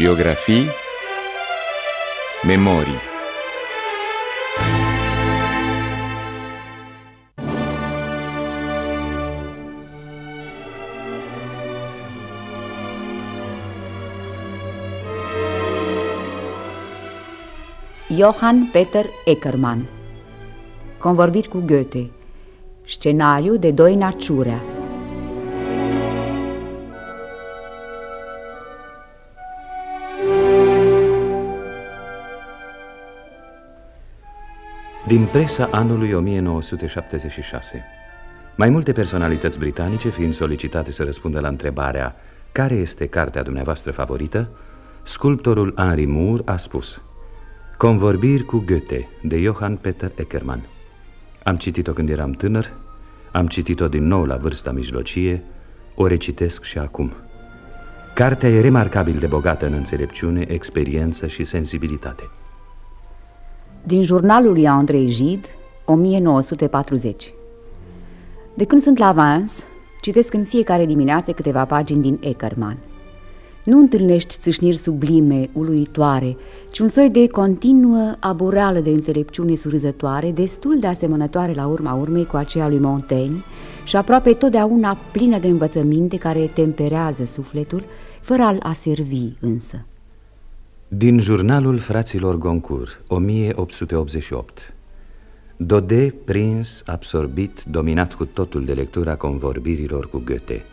Biografii Memorii Johann Peter Eckermann Convorbiri cu Goethe Scenariu de Doina Ciurea Din presa anului 1976 Mai multe personalități britanice fiind solicitate să răspundă la întrebarea Care este cartea dumneavoastră favorită? Sculptorul Henry Moore a spus Convorbiri cu Goethe de Johann Peter Eckermann. Am citit-o când eram tânăr Am citit-o din nou la vârsta mijlocie O recitesc și acum. Cartea e remarcabil de bogată în înțelepciune, experiență și sensibilitate din jurnalul lui Andrei Gide, 1940 De când sunt la Vans, citesc în fiecare dimineață câteva pagini din Eckermann. Nu întâlnești țâșniri sublime, uluitoare, ci un soi de continuă abureală de înțelepciune surâzătoare, destul de asemănătoare la urma urmei cu aceea lui Montaigne și aproape totdeauna plină de învățăminte care temperează sufletul, fără a-l aservi însă. Din jurnalul fraților Goncourt, 1888 Dode, prins, absorbit, dominat cu totul de lectura convorbirilor cu Goethe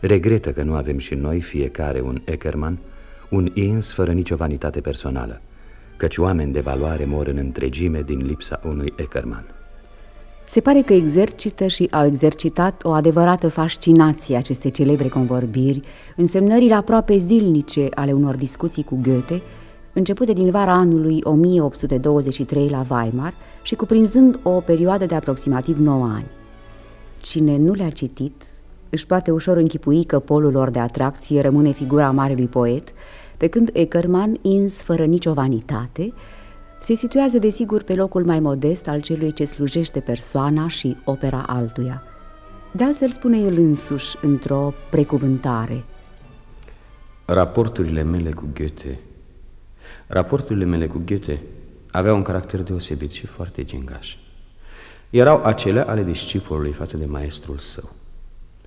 Regretă că nu avem și noi fiecare un Eckermann, un ins fără nicio vanitate personală Căci oameni de valoare mor în întregime din lipsa unui Eckermann. Se pare că exercită și au exercitat o adevărată fascinație aceste celebre convorbiri, însemnările aproape zilnice ale unor discuții cu Goethe, începute din vara anului 1823 la Weimar și cuprinzând o perioadă de aproximativ 9 ani. Cine nu le-a citit, își poate ușor închipui că polul lor de atracție rămâne figura marelui poet, pe când Eckermann, ins fără nicio vanitate, se situează desigur pe locul mai modest al celui ce slujește persoana și opera altuia. De altfel spune el însuși într-o precuvântare. Raporturile mele cu Goethe Raporturile mele cu Goethe aveau un caracter deosebit și foarte gingaș. Erau acele ale discipolului față de maestrul său,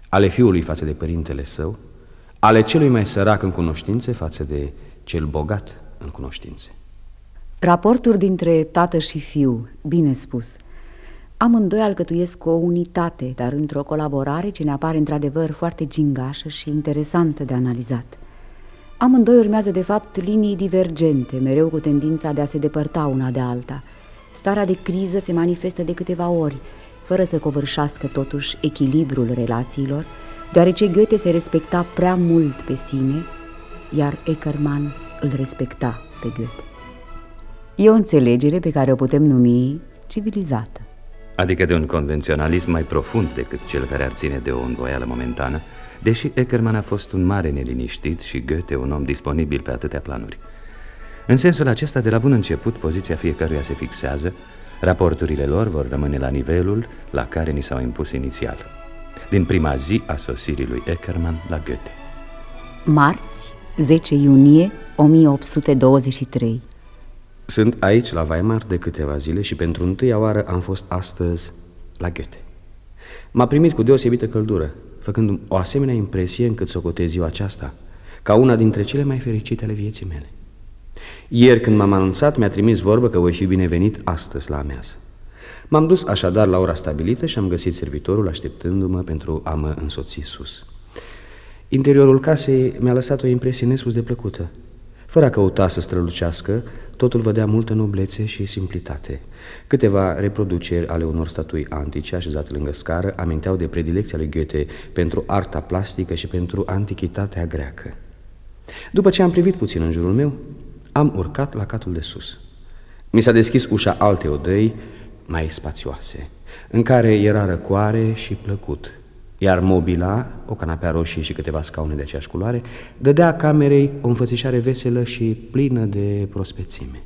ale fiului față de părintele său, ale celui mai sărac în cunoștințe față de cel bogat în cunoștințe. Raporturi dintre tată și fiu, bine spus. Amândoi alcătuiesc o unitate, dar într-o colaborare ce ne apare într-adevăr foarte gingașă și interesantă de analizat. Amândoi urmează de fapt linii divergente, mereu cu tendința de a se depărta una de alta. Starea de criză se manifestă de câteva ori, fără să covârșească totuși echilibrul relațiilor, deoarece Goethe se respecta prea mult pe sine, iar Eckermann îl respecta pe Goethe. E o înțelegere pe care o putem numi civilizată. Adică de un convenționalism mai profund decât cel care ar ține de o învoială momentană, deși Eckermann a fost un mare neliniștit și Goethe un om disponibil pe atâtea planuri. În sensul acesta, de la bun început, poziția fiecăruia se fixează, raporturile lor vor rămâne la nivelul la care ni s-au impus inițial, din prima zi a sosirii lui Eckermann la Goethe. Marți, 10 iunie 1823 Sunt aici la Weimar de câteva zile și pentru întâia oară am fost astăzi la Goethe. M-a primit cu deosebită căldură, făcând o asemenea impresie încât să o ziua aceasta, ca una dintre cele mai fericite ale vieții mele. Ieri, când m-am anunțat, mi-a trimis vorbă că voi fi binevenit astăzi la amează. M-am dus așadar la ora stabilită și am găsit servitorul așteptându-mă pentru a mă însoți sus. Interiorul casei mi-a lăsat o impresie nespus de plăcută. Fără a căuta să strălucească, totul vădea multă noblețe și simplitate. Câteva reproduceri ale unor statui antice așezate lângă scară aminteau de predilecția lui Goethe pentru arta plastică și pentru antichitatea greacă. După ce am privit puțin în jurul meu, am urcat la catul de sus. Mi s-a deschis ușa alte odăi mai spațioase, în care era răcoare și plăcut, iar mobila, o canapea roșie și câteva scaune de aceeași culoare, dădea camerei o înfățișare veselă și plină de prospețime.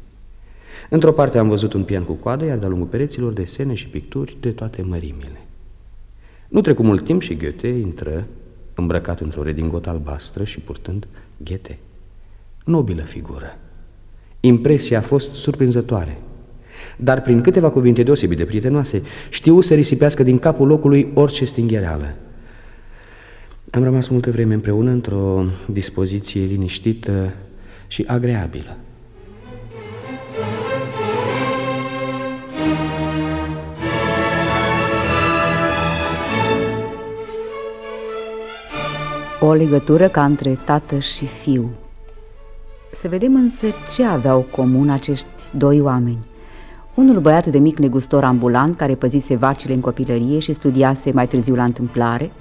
Într-o parte am văzut un pian cu coadă, iar de-a lungul pereților desene și picturi de toate mărimile. Nu trecu mult timp și Goethe intră, îmbrăcat într-o redingotă albastră și purtând ghete. nobilă figură. Impresia a fost surprinzătoare, dar prin câteva cuvinte deosebit de prietenoase, știu să risipească din capul locului orice stinghereală. Am rămas multă vreme împreună într-o dispoziție liniștită și agreabilă. O legătură ca între tată și fiu. Să vedem însă ce aveau comun acești doi oameni. Unul băiat de mic negustor ambulant care păzise vacile în copilărie și studiase mai târziu la întâmplare,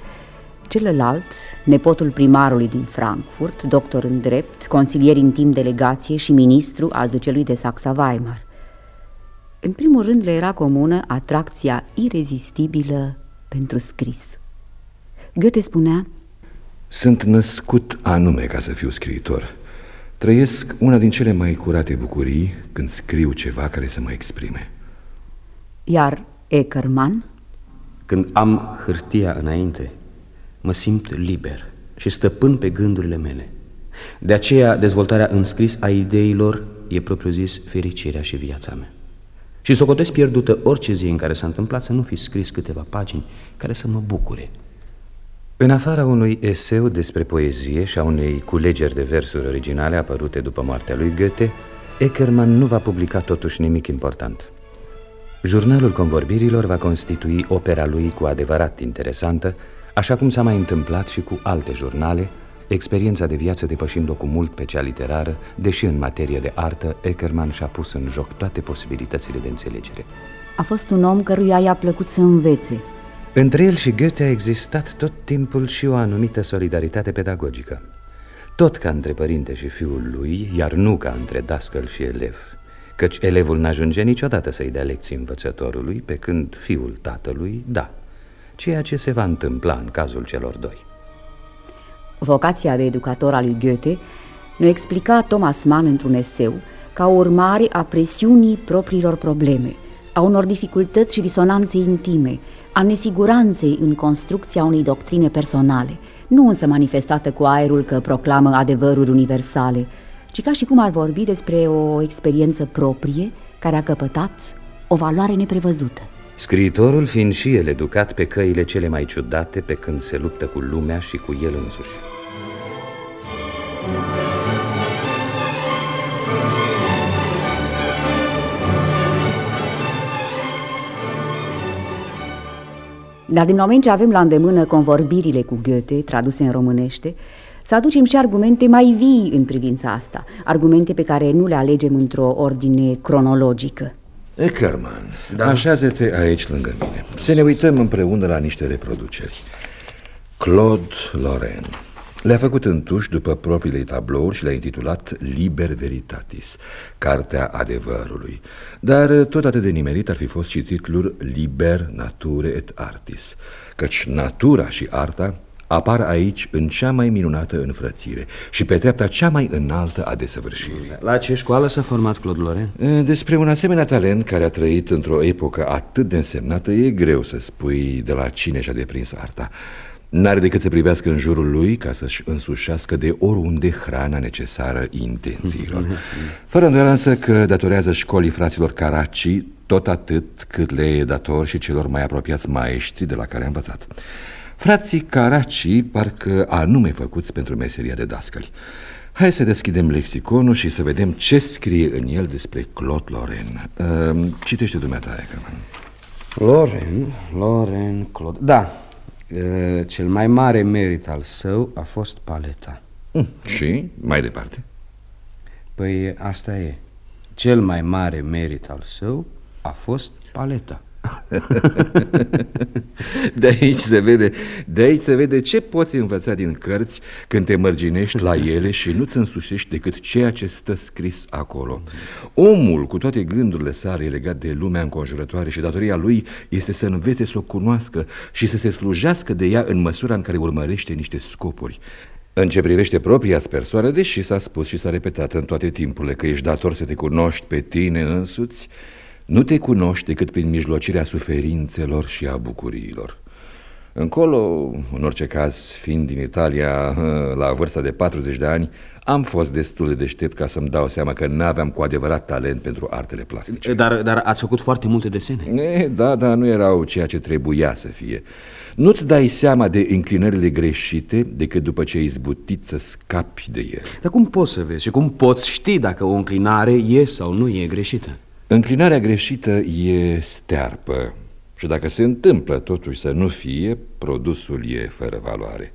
celălalt, nepotul primarului din Frankfurt, doctor în drept, consilier în timp delegație și ministru al ducelui de Saxa-Weimar. În primul rând le era comună atracția irezistibilă pentru scris. Goethe spunea Sunt născut anume ca să fiu scriitor. Trăiesc una din cele mai curate bucurii când scriu ceva care să mă exprime. Iar Eckermann? Când am hârtia înainte, mă simt liber și stăpân pe gândurile mele. De aceea, dezvoltarea înscris a ideilor e propriu-zis fericirea și viața mea. Și socotesc pierdută orice zi în care s-a întâmplat să nu fi scris câteva pagini care să mă bucure. În afara unui eseu despre poezie și a unei culegeri de versuri originale apărute după moartea lui Goethe, Eckermann nu va publica totuși nimic important. Jurnalul convorbirilor va constitui opera lui cu adevărat interesantă, așa cum s-a mai întâmplat și cu alte jurnale, experiența de viață depășind-o cu mult pe cea literară, deși în materie de artă, Eckermann și-a pus în joc toate posibilitățile de înțelegere. A fost un om căruia i-a plăcut să învețe, între el și Goethe a existat tot timpul și o anumită solidaritate pedagogică. Tot ca între părinte și fiul lui, iar nu ca între dascăl și elev, căci elevul n-ajunge niciodată să-i dea lecții învățătorului, pe când fiul tatălui, da, ceea ce se va întâmpla în cazul celor doi. Vocația de educator al lui Goethe ne explica Thomas Mann într-un eseu ca urmare a presiunii propriilor probleme, a unor dificultăți și disonanțe intime, a nesiguranței în construcția unei doctrine personale, nu însă manifestată cu aerul că proclamă adevăruri universale, ci ca și cum ar vorbi despre o experiență proprie care a căpătat o valoare neprevăzută. Scriitorul fiind și el educat pe căile cele mai ciudate pe când se luptă cu lumea și cu el însuși. Dar din moment ce avem la îndemână convorbirile cu Goethe, traduse în românește, să aducem și argumente mai vii în privința asta, argumente pe care nu le alegem într-o ordine cronologică. Eckerman, da? așează-te aici lângă mine. Să ne uităm împreună la niște reproduceri. Claude Lorraine le-a făcut în tuș după propriile tablouri și le-a intitulat Liber Veritatis, Cartea Adevărului. Dar tot atât de nimerit ar fi fost și titlul Liber Nature et Artis, căci natura și arta apar aici în cea mai minunată înfrățire și pe treapta cea mai înaltă a desăvârșirii. La ce școală s-a format Claude Lorraine? Despre un asemenea talent care a trăit într-o epocă atât de însemnată, e greu să spui de la cine și-a deprins arta. N-are decât să privească în jurul lui ca să-și însușească de oriunde hrana necesară intențiilor. Fără îndoială însă că datorează școlii fraților Caraci tot atât cât le e dator și celor mai apropiați maestri de la care a învățat. Frații Caraci parcă anume făcuți pentru meseria de dascăli. Hai să deschidem lexiconul și să vedem ce scrie în el despre Claude Lorraine. Uh, citește dumneata, Eckerman. Loren, Loren, Claude... Da, cel mai mare merit al său a fost paleta. Mm, și mai departe? Păi asta e. Cel mai mare merit al său a fost paleta. de aici se vede, de aici se vede ce poți învăța din cărți când te mărginești la ele și nu-ți însușești decât ceea ce stă scris acolo. Omul, cu toate gândurile sale legat de lumea înconjurătoare și datoria lui, este să învețe să o cunoască și să se slujească de ea în măsura în care urmărește niște scopuri. În ce privește propria persoană, deși s-a spus și s-a repetat în toate timpurile că ești dator să te cunoști pe tine însuți, nu te cunoști decât prin mijlocirea suferințelor și a bucuriilor. Încolo, în orice caz, fiind din Italia la vârsta de 40 de ani, am fost destul de deștept ca să-mi dau seama că n-aveam cu adevărat talent pentru artele plastice. Dar, dar ați făcut foarte multe desene. E, da, da, nu erau ceea ce trebuia să fie. Nu-ți dai seama de înclinările greșite decât după ce ai izbutit să scapi de ele. Dar cum poți să vezi și cum poți ști dacă o înclinare e sau nu e greșită? Înclinarea greșită e stearpă și dacă se întâmplă totuși să nu fie, produsul e fără valoare.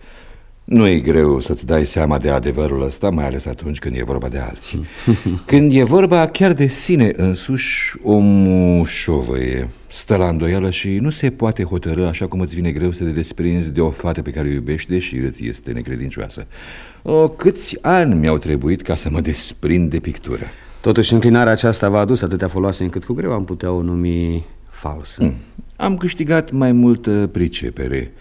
Nu e greu să-ți dai seama de adevărul ăsta, mai ales atunci când e vorba de alții. Când e vorba chiar de sine însuși, omul șovăie, stă la îndoială și nu se poate hotărâ așa cum îți vine greu să te desprinzi de o fată pe care o iubești, deși îți este necredincioasă. O, câți ani mi-au trebuit ca să mă desprind de pictură? Totuși, înclinarea aceasta v-a adus atâtea foloase încât cu greu am putea o numi falsă. Mm. Am câștigat mai multă pricepere.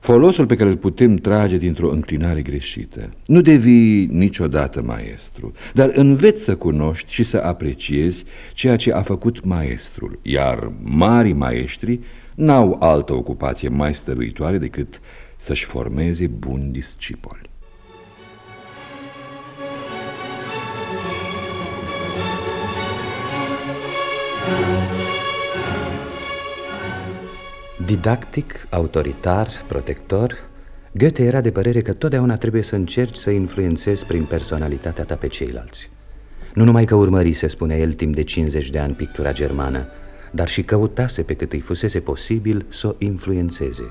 Folosul pe care îl putem trage dintr-o înclinare greșită. Nu devii niciodată maestru, dar înveți să cunoști și să apreciezi ceea ce a făcut maestrul, iar mari maestri n-au altă ocupație mai stăruitoare decât să-și formeze buni discipoli. Didactic, autoritar, protector, Goethe era de părere că totdeauna trebuie să încerci să influențezi prin personalitatea ta pe ceilalți. Nu numai că urmări, se spune el, timp de 50 de ani pictura germană, dar și căutase pe cât îi fusese posibil să o influențeze.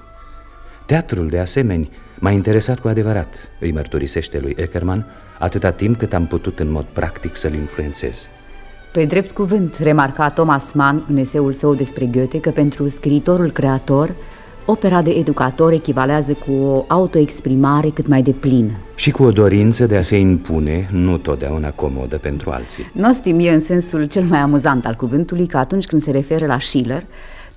Teatrul, de asemenea, m-a interesat cu adevărat, îi mărturisește lui Eckermann, atâta timp cât am putut în mod practic să-l influențez. Pe drept cuvânt, remarca Thomas Mann în eseul său despre Goethe că pentru scriitorul creator, opera de educator echivalează cu o autoexprimare cât mai deplină. Și cu o dorință de a se impune, nu totdeauna comodă pentru alții. Nostim e în sensul cel mai amuzant al cuvântului că atunci când se referă la Schiller,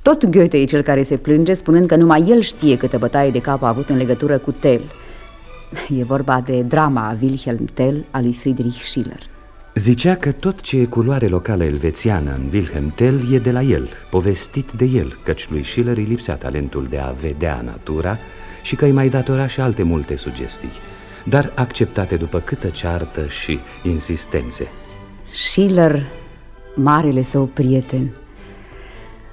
tot Goethe e cel care se plânge spunând că numai el știe câtă bătaie de cap a avut în legătură cu Tell. E vorba de drama Wilhelm Tell a lui Friedrich Schiller. Zicea că tot ce e culoare locală elvețiană în Wilhelm Tell e de la el, povestit de el, căci lui Schiller îi lipsea talentul de a vedea natura și că îi mai datora și alte multe sugestii, dar acceptate după câtă ceartă și insistențe. Schiller, marele său prieten.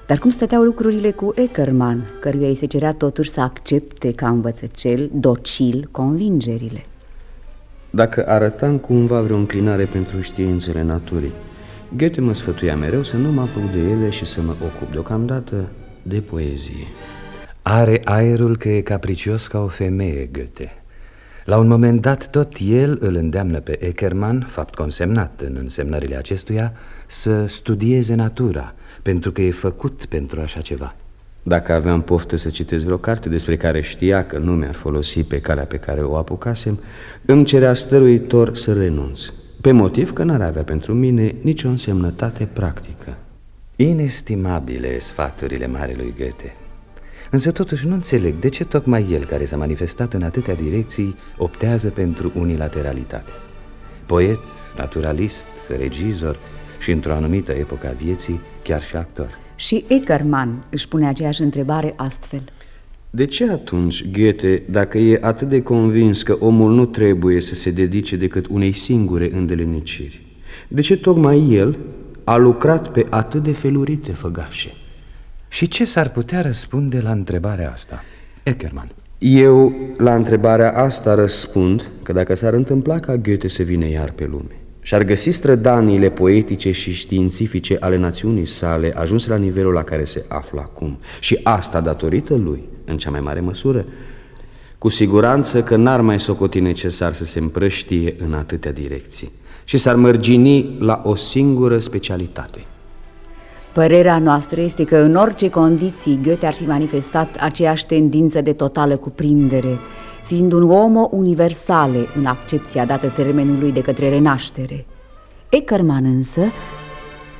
Dar cum stăteau lucrurile cu Eckermann, căruia îi se cerea totuși să accepte ca învățăcel docil convingerile? Dacă arătam cumva vreo înclinare pentru științele naturii, Goethe mă sfătuia mereu să nu mă apuc de ele și să mă ocup deocamdată de poezie. Are aerul că e capricios ca o femeie, Goethe. La un moment dat, tot el îl îndeamnă pe Eckermann, fapt consemnat în însemnările acestuia, să studieze natura, pentru că e făcut pentru așa ceva. Dacă aveam poftă să citesc vreo carte despre care știa că nu mi-ar folosi pe calea pe care o apucasem, îmi cerea stăruitor să renunț, pe motiv că n-ar avea pentru mine nicio însemnătate practică. Inestimabile sfaturile marelui Goethe. Însă totuși nu înțeleg de ce tocmai el, care s-a manifestat în atâtea direcții, optează pentru unilateralitate. Poet, naturalist, regizor și într-o anumită epocă a vieții, chiar și actor. Și Eckermann își pune aceeași întrebare astfel. De ce atunci Goethe, dacă e atât de convins că omul nu trebuie să se dedice decât unei singure îndeleniciri, de ce tocmai el a lucrat pe atât de felurite făgașe? Și ce s-ar putea răspunde la întrebarea asta? Eckermann. Eu, la întrebarea asta, răspund că dacă s-ar întâmpla ca Goethe să vină iar pe lume, și-ar găsi strădaniile poetice și științifice ale națiunii sale ajunse la nivelul la care se află acum. Și asta datorită lui, în cea mai mare măsură, cu siguranță că n-ar mai socoti necesar să se împrăștie în atâtea direcții și s-ar mărgini la o singură specialitate. Părerea noastră este că în orice condiții Goethe ar fi manifestat aceeași tendință de totală cuprindere, fiind un homo universale în accepția dată termenului de către renaștere. Eckermann însă...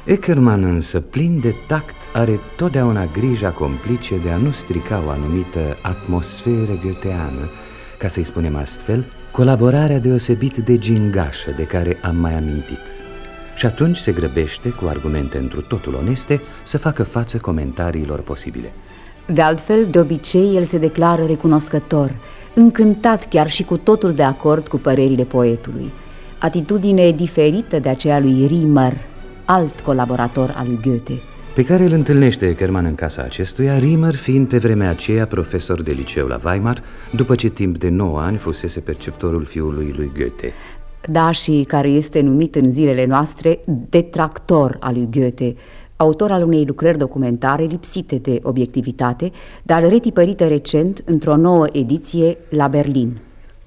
Eckermann însă, plin de tact, are totdeauna grija complice de a nu strica o anumită atmosferă goetheană, ca să-i spunem astfel, colaborarea deosebit de gingașă de care am mai amintit. Și atunci se grăbește, cu argumente întru totul oneste, să facă față comentariilor posibile. De altfel, de obicei, el se declară recunoscător, încântat chiar și cu totul de acord cu părerile poetului. Atitudine diferită de aceea lui Riemer, alt colaborator al lui Goethe. Pe care îl întâlnește Kerman în casa acestuia, Riemer fiind pe vremea aceea profesor de liceu la Weimar, după ce timp de 9 ani fusese perceptorul fiului lui Goethe. Da, și care este numit în zilele noastre detractor al lui Goethe, autor al unei lucrări documentare lipsite de obiectivitate, dar retipărită recent într-o nouă ediție la Berlin.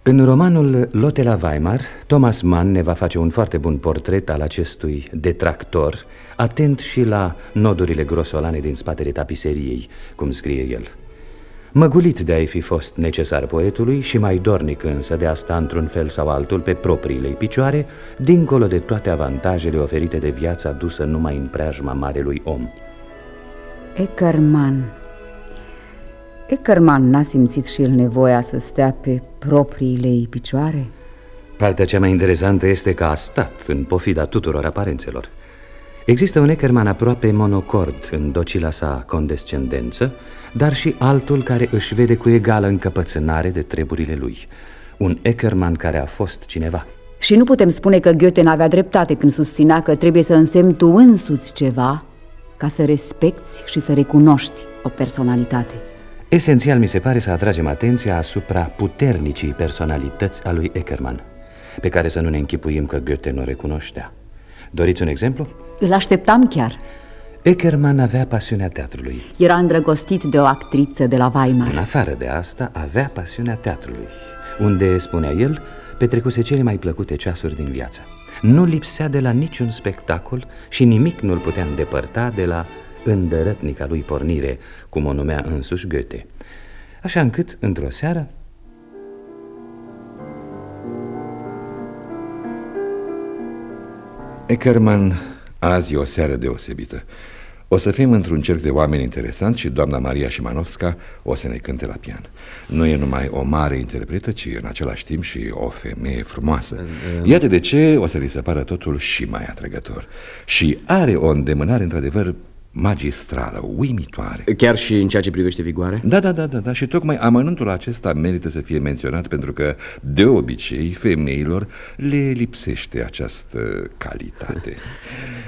În romanul Lotte la Weimar, Thomas Mann ne va face un foarte bun portret al acestui detractor, atent și la nodurile grosolane din spatele tapiseriei, cum scrie el. Măgulit de a-i fi fost necesar poetului și mai dornic însă de a sta într-un fel sau altul pe propriile picioare, dincolo de toate avantajele oferite de viața dusă numai în preajma marelui om. Eckerman Eckerman n-a simțit și el nevoia să stea pe propriile ei picioare? Partea cea mai interesantă este că a stat în pofida tuturor aparențelor. Există un Eckerman aproape monocord în docila sa condescendență, dar și altul care își vede cu egală încăpățânare de treburile lui. Un Eckerman care a fost cineva. Și nu putem spune că Goethe n-avea dreptate când susținea că trebuie să însemni tu însuți ceva ca să respecti și să recunoști o personalitate. Esențial mi se pare să atragem atenția asupra puternicii personalități a lui Eckerman, pe care să nu ne închipuim că Goethe nu recunoștea. Doriți un exemplu? Îl așteptam chiar. Eckerman avea pasiunea teatrului. Era îndrăgostit de o actriță de la Weimar. În afară de asta, avea pasiunea teatrului, unde, spunea el, petrecuse cele mai plăcute ceasuri din viață. Nu lipsea de la niciun spectacol și nimic nu-l putea îndepărta de la îndărătnica lui pornire, cum o numea însuși Goethe. Așa încât, într-o seară, Eckerman, azi e o seară deosebită. O să fim într-un cerc de oameni interesanți și doamna Maria Șimanovska o să ne cânte la pian. Nu e numai o mare interpretă, ci în același timp și o femeie frumoasă. Iată de ce o să li se pară totul și mai atrăgător. Și are o îndemânare într-adevăr magistrală, uimitoare Chiar și în ceea ce privește vigoare? Da, da, da, da, da. și tocmai amănântul acesta merită să fie menționat pentru că de obicei femeilor le lipsește această calitate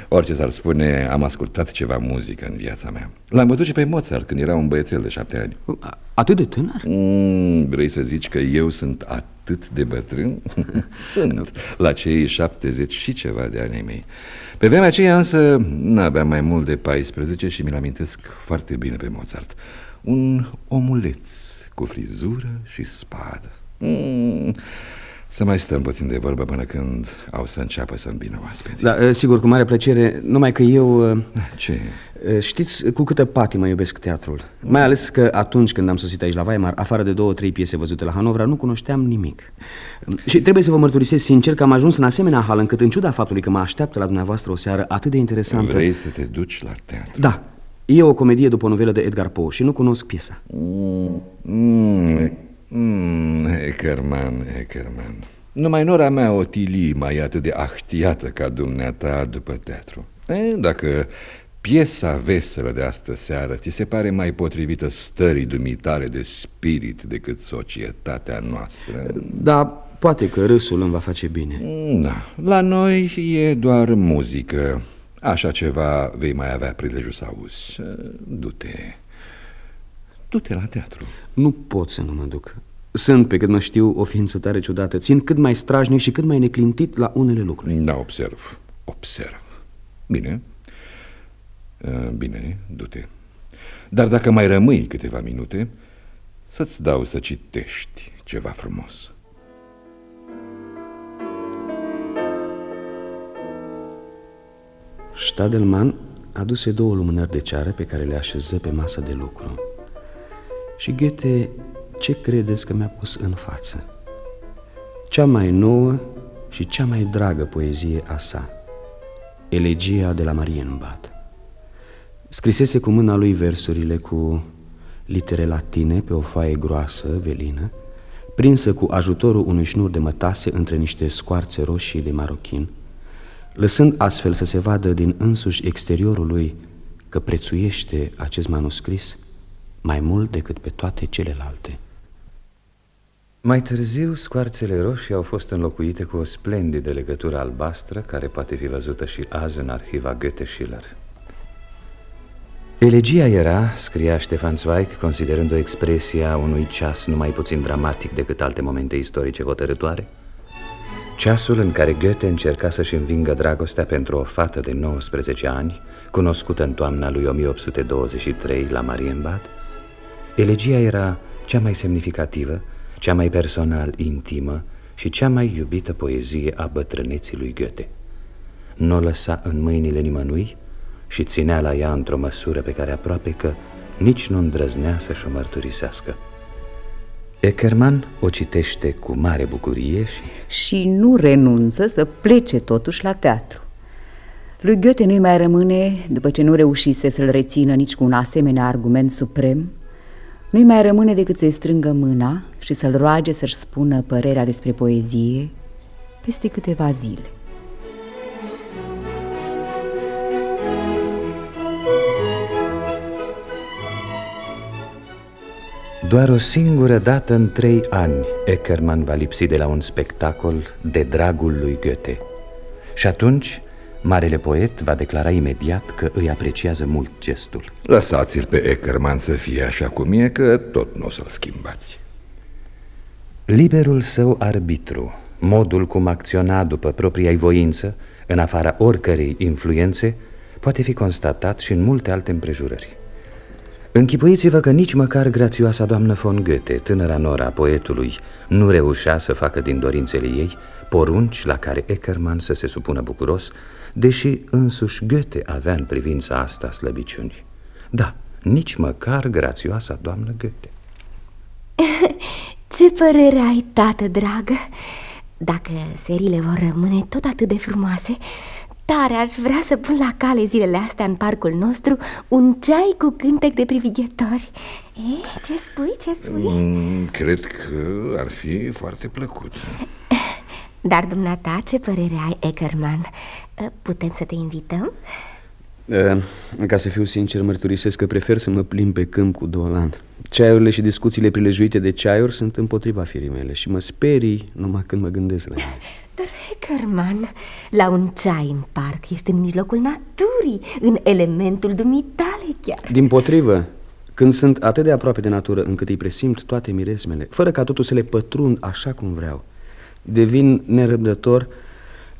Orice s-ar spune, am ascultat ceva muzică în viața mea L-am văzut și pe Mozart când era un băiețel de șapte ani Atât de tânăr? Mm, vrei să zici că eu sunt atât de bătrân? sunt, la cei 70 și ceva de ani mei pe vremea aceea însă n-aveam mai mult de 14 și mi-l amintesc foarte bine pe Mozart. Un omuleț cu frizură și spadă. Mm. Să mai stăm puțin de vorbă până când au să înceapă să-mi vină oaspeții. Da, sigur, cu mare plăcere, numai că eu... Ce? Știți cu câtă patimă iubesc teatrul? Mai ales că atunci când am sosit aici la Weimar Afară de două, trei piese văzute la Hanovra Nu cunoșteam nimic. Și trebuie să vă mărturisesc sincer că am ajuns în asemenea hal Încât în ciuda faptului că mă așteaptă la dumneavoastră o seară atât de interesantă Vrei să te duci la teatru? Da, e o comedie după o novelă de Edgar Poe și nu cunosc piesa. Mm, mm, mm, Eckerman, Eckerman numai nora mea, Otilie, mai atât de ahtiată ca dumneata după teatru. E, Dacă piesa veselă de astă seară ți se pare mai potrivită stării dumitale de spirit decât societatea noastră? Da, poate că râsul îmi va face bine. Da, la noi e doar muzică. Așa ceva vei mai avea prilejul să auzi. Du-te Du-te la teatru. Nu pot să nu mă duc. Sunt, pe cât mă știu, o ființă tare ciudată. Țin cât mai strajnic și cât mai neclintit la unele lucruri. Da, observ, observ. Bine, bine, du-te. Dar dacă mai rămâi câteva minute Să-ți dau să citești ceva frumos. Stadelman aduse două lumânări de ceară pe care le așeză pe masa de lucru Și Goethe ce credeți că mi-a pus în față? Cea mai nouă și cea mai dragă poezie a sa, Elegia de la Marienbad. Scrisese cu mâna lui versurile cu litere latine pe o foaie groasă, velină, prinsă cu ajutorul unui șnur de mătase între niște scoarțe roșii de marochin, lăsând astfel să se vadă din însuși exteriorul lui că prețuiește acest manuscris mai mult decât pe toate celelalte. Mai târziu, scoarțele roșii au fost înlocuite cu o splendidă legătură albastră care poate fi văzută și azi în arhiva Goethe-Schiller. Elegia era, scria Ștefan Zweig, considerând o expresie a unui ceas numai puțin dramatic decât alte momente istorice hotărătoare, ceasul în care Goethe încerca să-și învingă dragostea pentru o fată de 19 ani, cunoscută în toamna lui 1823 la Marienbad, elegia era cea mai semnificativă, cea mai personal intimă și cea mai iubită poezie a bătrâneții lui Goethe. Nu o lăsa în mâinile nimănui și ținea la ea într-o măsură pe care aproape că nici nu îndrăznea să-și o mărturisească. Eckerman o citește cu mare bucurie și... Și nu renunță să plece totuși la teatru. Lui Goethe nu-i mai rămâne, după ce nu reușise să-l rețină nici cu un asemenea argument suprem, nu-i mai rămâne decât să-i strângă mâna și să-l roage să-și spună părerea despre poezie peste câteva zile. Doar o singură dată în trei ani Eckermann va lipsi de la un spectacol de dragul lui Goethe. Și atunci, marele poet va declara imediat că îi apreciază mult gestul. Lăsați-l pe Eckermann să fie așa cum e, că tot nu o să-l schimbați. Liberul său arbitru, modul cum acționa după propria voință, în afara oricărei influențe, poate fi constatat și în multe alte împrejurări. Închipuiți-vă că nici măcar grațioasa doamnă von Goethe, tânăra nora poetului, nu reușea să facă din dorințele ei porunci la care Eckermann să se supună bucuros, deși însuși Goethe avea în privința asta slăbiciuni. Da, nici măcar grațioasa doamnă Goethe. Ce părere ai, tată dragă? Dacă serile vor rămâne tot atât de frumoase, Tare aș vrea să pun la cale zilele astea în parcul nostru un ceai cu cântec de privighetori e, Ce spui, ce spui? Mm, cred că ar fi foarte plăcut Dar dumneata, ce părere ai, Eckerman? Putem să te invităm? Ca să fiu sincer, mărturisesc că prefer să mă plimb pe câmp cu Dolan Ceaiurile și discuțiile prilejuite de ceaiuri sunt împotriva firii mele Și mă sperii numai când mă gândesc la ele Dreckerman, la un ceai în parc. Ești în mijlocul naturii În elementul dumitale chiar. Din potrivă, când sunt atât de aproape de natură încât îi presimt toate miresmele Fără ca totul să le pătrund așa cum vreau Devin nerăbdător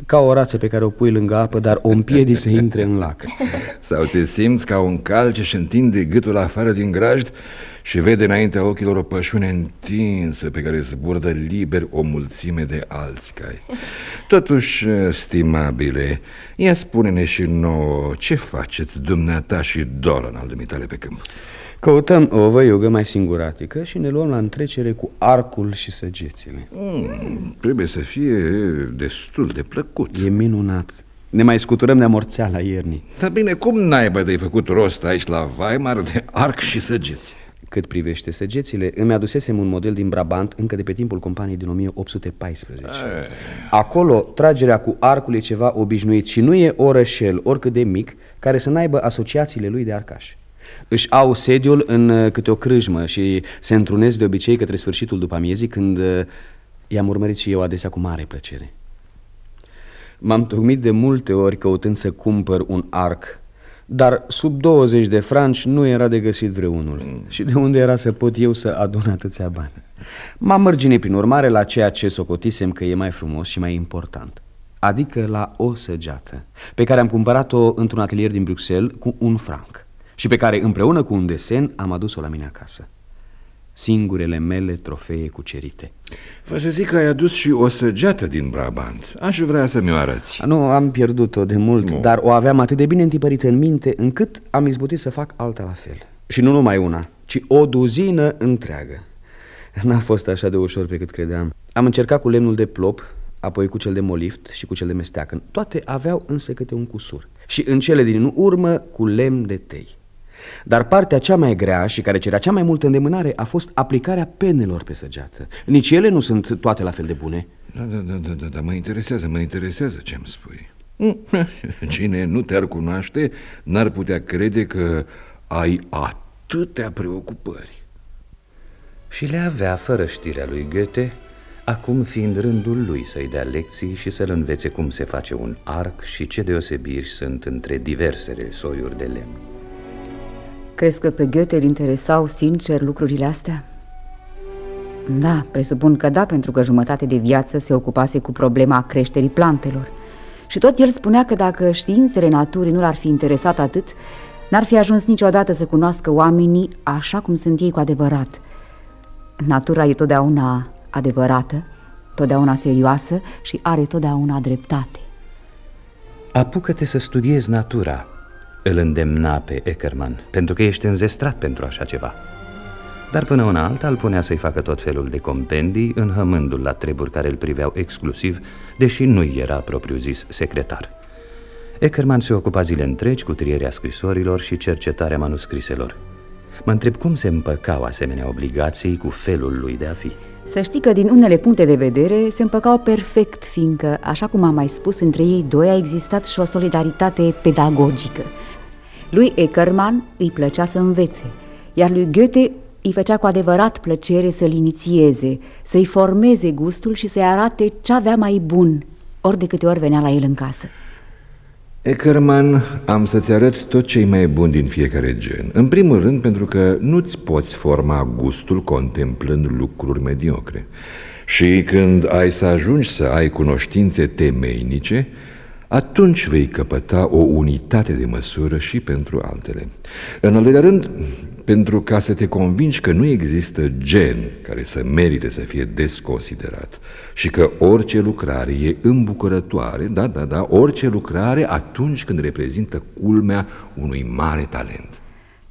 ca o rață pe care o pui lângă apă, dar o împiedi să intre în lac. Sau te simți ca un cal ce și întinde gâtul afară din grajd și vede înaintea ochilor o pășune întinsă pe care zburdă liber o mulțime de alți cai. Totuși, stimabile, ia spune-ne și nouă ce faceți dumneata și Dolan al dumitale pe câmp. Căutăm o văiugă mai singuratică și ne luăm la întrecere cu arcul și săgețile. Mm, trebuie să fie destul de plăcut. E minunat. Ne mai scuturăm de amorțeala iernii. Dar bine, cum naiba de-ai făcut rost aici la Weimar de arc și săgeți? Cât privește săgețile, îmi adusesem un model din Brabant încă de pe timpul companiei din 1814. Ai. Acolo, tragerea cu arcul e ceva obișnuit și nu e orășel, oricât de mic, care să n-aibă asociațiile lui de arcaș. Își au sediul în uh, câte o crâjmă și se întrunesc de obicei către sfârșitul după amiezii când uh, i-am urmărit și eu adesea cu mare plăcere. M-am tocmit de multe ori căutând să cumpăr un arc dar sub 20 de franci nu era de găsit vreunul. Mm. Și de unde era să pot eu să adun atâția bani? M-am mărginit prin urmare la ceea ce socotisem că e mai frumos și mai important. Adică la o săgeată Pe care am cumpărat-o într-un atelier din Bruxelles cu un franc Și pe care împreună cu un desen am adus-o la mine acasă Singurele mele trofee cucerite. Vă să zic că ai adus și o săgeată din Brabant. Aș vrea să mi-o arăți. Nu, am pierdut-o de mult nu. Dar o aveam atât de bine întipărită în minte Încât am izbutit să fac alta la fel. Și nu numai una, ci o duzină întreagă. N-a fost așa de ușor pe cât credeam. Am încercat cu lemnul de plop Apoi cu cel de molift și cu cel de mesteacăn. Toate aveau însă câte un cusur. Și în cele din urmă cu lemn de tei dar partea cea mai grea și care cerea cea mai multă îndemânare a fost aplicarea penelor pe săgeată. Nici ele nu sunt toate la fel de bune. Da, da, da, da, da, da mă interesează, mă interesează ce-mi spui. Cine nu te-ar cunoaște, n-ar putea crede că ai atât atâtea preocupări. Și le avea fără știrea lui Goethe, acum fiind rândul lui să-i dea lecții și să-l învețe cum se face un arc și ce deosebiri sunt între diversele soiuri de lemn. Crezi că pe Goethe îl interesau sincer lucrurile astea? Da, presupun că da, pentru că jumătate de viață se ocupase cu problema creșterii plantelor. Și tot el spunea că dacă științele naturii nu l-ar fi interesat atât, n-ar fi ajuns niciodată să cunoască oamenii așa cum sunt ei cu adevărat. Natura e totdeauna adevărată, totdeauna serioasă și are totdeauna dreptate. Apucă-te să studiezi natura, îl îndemna pe Eckerman, pentru că ești înzestrat pentru așa ceva. Dar până una alta îl punea să-i facă tot felul de compendii, înhămându-l la treburi care îl priveau exclusiv, deși nu era propriu-zis secretar. Eckerman se ocupa zile întregi cu trierea scrisorilor și cercetarea manuscriselor. Mă întreb cum se împăcau asemenea obligații cu felul lui de a fi. Să știi că din unele puncte de vedere se împăcau perfect, fiindcă, așa cum am mai spus, între ei doi a existat și o solidaritate pedagogică. Lui Eckerman îi plăcea să învețe, iar lui Goethe îi făcea cu adevărat plăcere să-l inițieze, să-i formeze gustul și să-i arate ce avea mai bun, ori de câte ori venea la el în casă. Eckerman, am să-ți arăt tot ce mai bun din fiecare gen. În primul rând pentru că nu-ți poți forma gustul contemplând lucruri mediocre. Și când ai să ajungi să ai cunoștințe temeinice, atunci vei căpăta o unitate de măsură și pentru altele. În al doilea rând, pentru ca să te convingi că nu există gen care să merite să fie desconsiderat și că orice lucrare e îmbucurătoare, da, da, da, orice lucrare atunci când reprezintă culmea unui mare talent.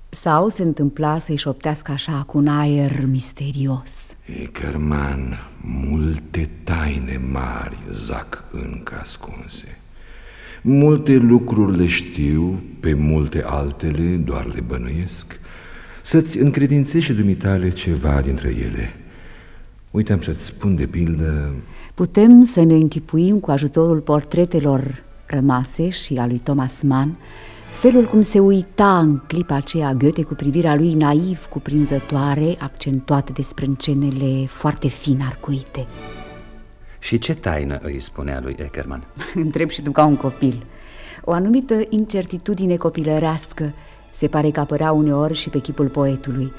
Sau se întâmpla să-i șoptească așa cu un aer misterios. Eckerman, multe taine mari zac încă ascunse. Multe lucruri le știu, pe multe altele doar le bănuiesc. Să-ți încredințești și dumitale ceva dintre ele. Uitam să-ți spun de pildă... Putem să ne închipuim cu ajutorul portretelor rămase și a lui Thomas Mann felul cum se uita în clipa aceea Goethe cu privirea lui naiv, cuprinzătoare, accentuată despre scenele foarte fin arcuite. Și ce taină îi spunea lui Eckerman? Întreb și tu ca un copil. O anumită incertitudine copilărească se pare că apărea uneori și pe chipul poetului.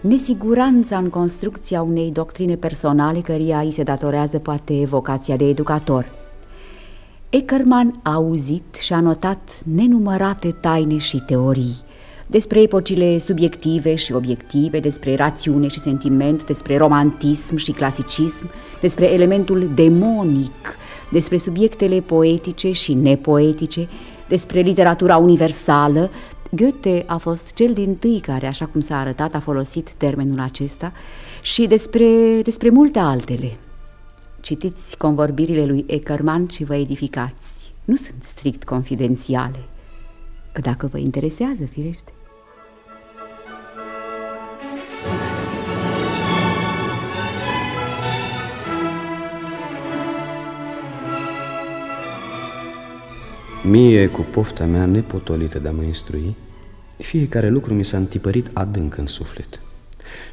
Nesiguranța în construcția unei doctrine personale căreia îi se datorează poate vocația de educator. Eckerman a auzit și a notat nenumărate taine și teorii despre epocile subiective și obiective, despre rațiune și sentiment, despre romantism și clasicism, despre elementul demonic, despre subiectele poetice și nepoetice, despre literatura universală. Goethe a fost cel din tâi care, așa cum s-a arătat, a folosit termenul acesta și despre, despre multe altele. Citiți convorbirile lui Eckermann și vă edificați. Nu sunt strict confidențiale. Dacă vă interesează, firește. Mie, cu pofta mea nepotolită de a mă instrui, fiecare lucru mi s-a întipărit adânc în suflet.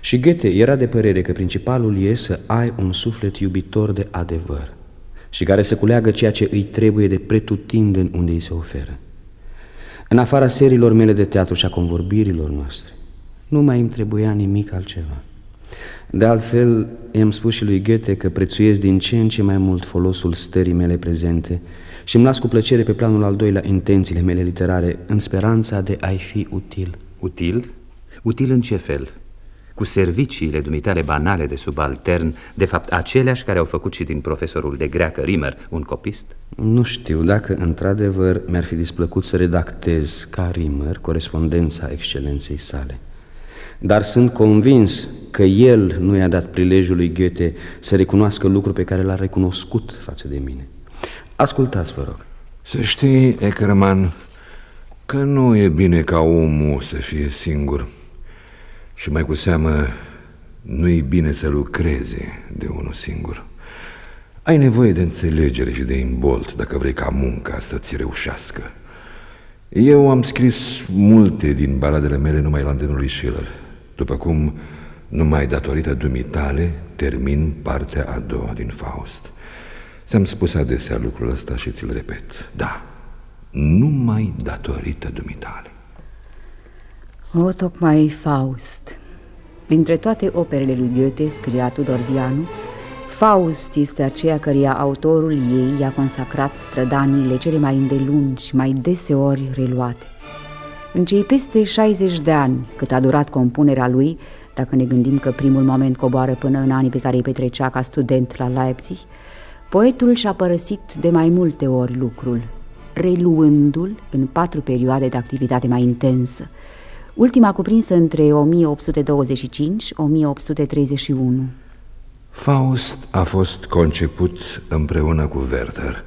Și Goethe era de părere că principalul e să ai un suflet iubitor de adevăr și care să culeagă ceea ce îi trebuie de pretutindeni unde îi se oferă. În afara serilor mele de teatru și a convorbirilor noastre, nu mai îmi trebuia nimic altceva. De altfel, i-am spus și lui Goethe că prețuiesc din ce în ce mai mult folosul stării mele prezente și îmi las cu plăcere pe planul al doilea intențiile mele literare în speranța de a-i fi util. Util? Util în ce fel? Cu serviciile dumitale banale de subaltern, de fapt aceleași care au făcut și din profesorul de greacă Rimmer un copist? Nu știu dacă într-adevăr mi-ar fi displăcut să redactez ca Rimmer corespondența excelenței sale. Dar sunt convins că el nu i-a dat prilejul lui Goethe să recunoască lucruri pe care l-a recunoscut față de mine. Ascultați, vă rog. Să știi, Eckerman, că nu e bine ca omul să fie singur. Și mai cu seamă, nu e bine să lucreze de unul singur. Ai nevoie de înțelegere și de imbolt dacă vrei ca munca să-ți reușească. Eu am scris multe din baladele mele numai la îndemnul lui Schiller, după cum, numai datorită dumitale, termin partea a doua din Faust. Ți-am spus adesea lucrul ăsta și ți-l repet. Da, numai datorită dumitale. O, tocmai Faust. Dintre toate operele lui Goethe, scria Tudor Vianu, Faust este aceea căreia autorul ei i-a consacrat strădaniile cele mai îndelungi, mai deseori reluate. În cei peste 60 de ani cât a durat compunerea lui, dacă ne gândim că primul moment coboară până în anii pe care îi petrecea ca student la Leipzig, poetul și-a părăsit de mai multe ori lucrul, reluându-l în patru perioade de activitate mai intensă, ultima cuprinsă între 1825-1831. Faust a fost conceput împreună cu Werther.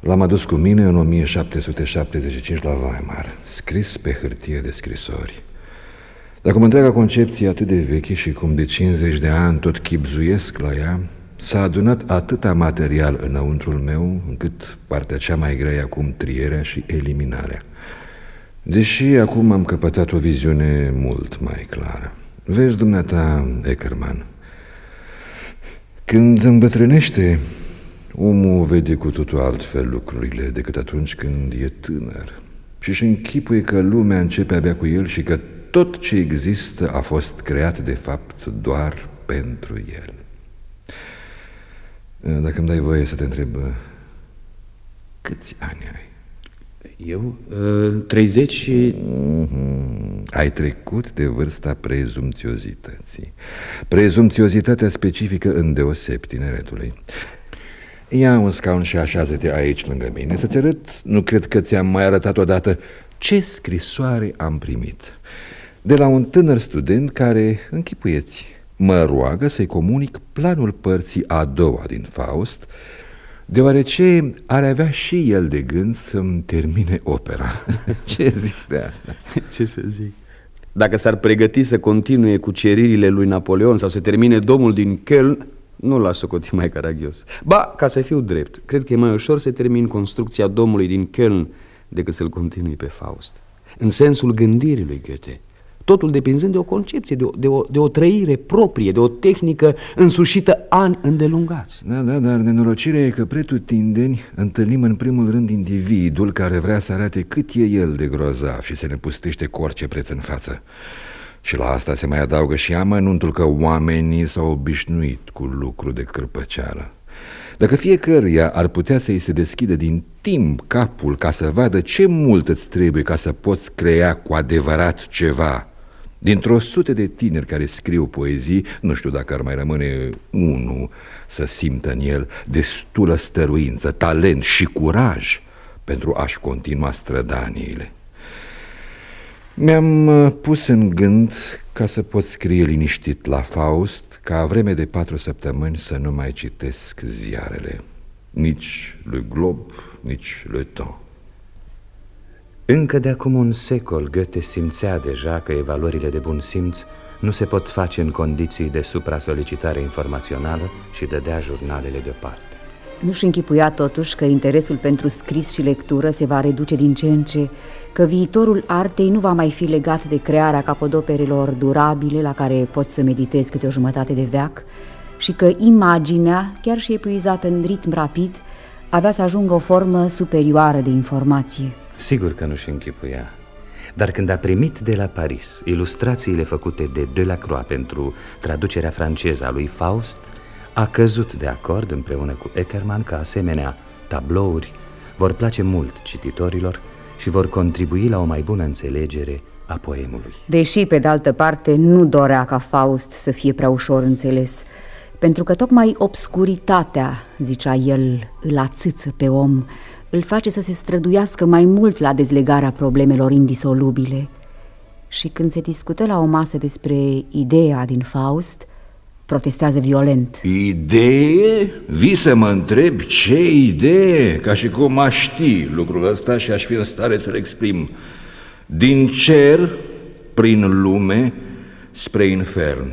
L-am adus cu mine în 1775 la Weimar, scris pe hârtie de scrisori. Dar cum întreaga concepție atât de veche și cum de 50 de ani tot chipzuiesc la ea, s-a adunat atâta material înăuntrul meu, încât partea cea mai grea e acum trierea și eliminarea. Deși acum am căpătat o viziune mult mai clară. Vezi, dumneata, Eckermann, când îmbătrânește, omul vede cu totul altfel lucrurile decât atunci când e tânăr și își închipuie că lumea începe abia cu el și că tot ce există a fost creat de fapt doar pentru el. Dacă îmi dai voie să te întreb, câți ani ai? Eu? 30 și... Mm -hmm. Ai trecut de vârsta prezumțiozității. Prezumțiozitatea specifică îndeoseb tineretului. Ia un scaun și așează-te aici lângă mine Să-ți arăt, nu cred că ți-am mai arătat odată Ce scrisoare am primit De la un tânăr student care, închipuieți Mă roagă să-i comunic planul părții a doua din Faust deoarece are avea și el de gând să-mi termine opera. Ce zici de asta? Ce să zic? Dacă s-ar pregăti să continue cu ceririle lui Napoleon sau să termine domul din Köln, nu l-a socotit mai caragios. Ba, ca să fiu drept, cred că e mai ușor să termin construcția domului din Köln decât să-l continui pe Faust. În sensul gândirii lui Goethe totul depinzând de o concepție, de o, de, o, de o trăire proprie, de o tehnică însușită ani îndelungați. Da, da, dar nenorocirea e că pretutindeni întâlnim în primul rând individul care vrea să arate cât e el de grozav și se ne pustește cu orice preț în față. Și la asta se mai adaugă și amănuntul că oamenii s-au obișnuit cu lucru de cârpăceală. Dacă fiecăruia ar putea să-i se deschidă din timp capul ca să vadă ce mult îți trebuie ca să poți crea cu adevărat ceva Dintr-o sute de tineri care scriu poezii, nu știu dacă ar mai rămâne unul să simtă în el destulă stăruință, talent și curaj pentru a-și continua strădaniile. Mi-am uh, pus în gând ca să pot scrie liniștit la Faust ca vreme de patru săptămâni să nu mai citesc ziarele, nici Le Globe, nici Le Temps. Încă de acum un secol Goethe simțea deja că evaluările de bun simț nu se pot face în condiții de supra-solicitare informațională și dădea jurnalele deoparte. Nu-și închipuia totuși că interesul pentru scris și lectură se va reduce din ce în ce, că viitorul artei nu va mai fi legat de crearea capodoperelor durabile la care poți să meditezi câte o jumătate de veac și că imaginea, chiar și epuizată în ritm rapid, avea să ajungă o formă superioară de informație. Sigur că nu-și închipuia. Dar când a primit de la Paris ilustrațiile făcute de Delacroix pentru traducerea franceză a lui Faust A căzut de acord împreună cu Eckermann că asemenea tablouri vor place mult cititorilor și vor contribui la o mai bună înțelegere a poemului. Deși, pe de altă parte, nu dorea ca Faust să fie prea ușor înțeles pentru că tocmai obscuritatea, zicea el, îl ațâță pe om îl face să se străduiască mai mult la dezlegarea problemelor indisolubile. Și când se discută la o masă despre ideea din Faust, protestează violent. Idee? Vii să mă întreb ce idee? Ca și cum aș ști lucrul ăsta și aș fi în stare să-l exprim. Din cer, prin lume, spre infern.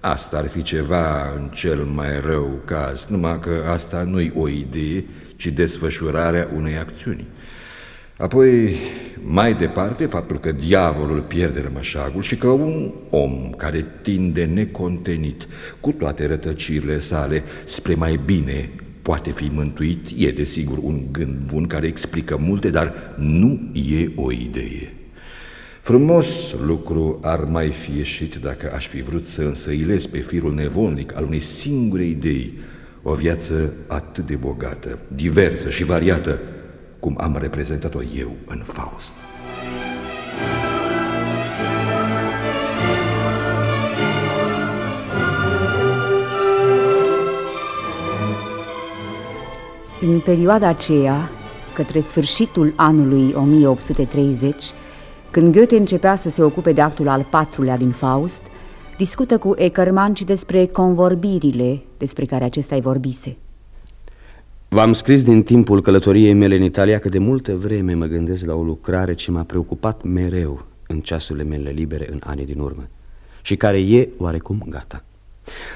Asta ar fi ceva în cel mai rău caz, numai că asta nu-i o idee, ci desfășurarea unei acțiuni. Apoi, mai departe, faptul că diavolul pierde rămășagul și că un om care tinde necontenit cu toate rătăcirile sale spre mai bine poate fi mântuit, e desigur un gând bun care explică multe, dar nu e o idee. Frumos lucru ar mai fi ieșit dacă aș fi vrut să însăilez pe firul nevonnic al unei singure idei, o viață atât de bogată, diversă și variată, cum am reprezentat-o eu în Faust. În perioada aceea, către sfârșitul anului 1830, când Goethe începea să se ocupe de actul al patrulea din Faust, discută cu Eckermann și despre convorbirile despre care acesta îi vorbise. V-am scris din timpul călătoriei mele în Italia că de multă vreme mă gândesc la o lucrare ce m-a preocupat mereu în ceasurile mele libere în anii din urmă și care e oarecum gata.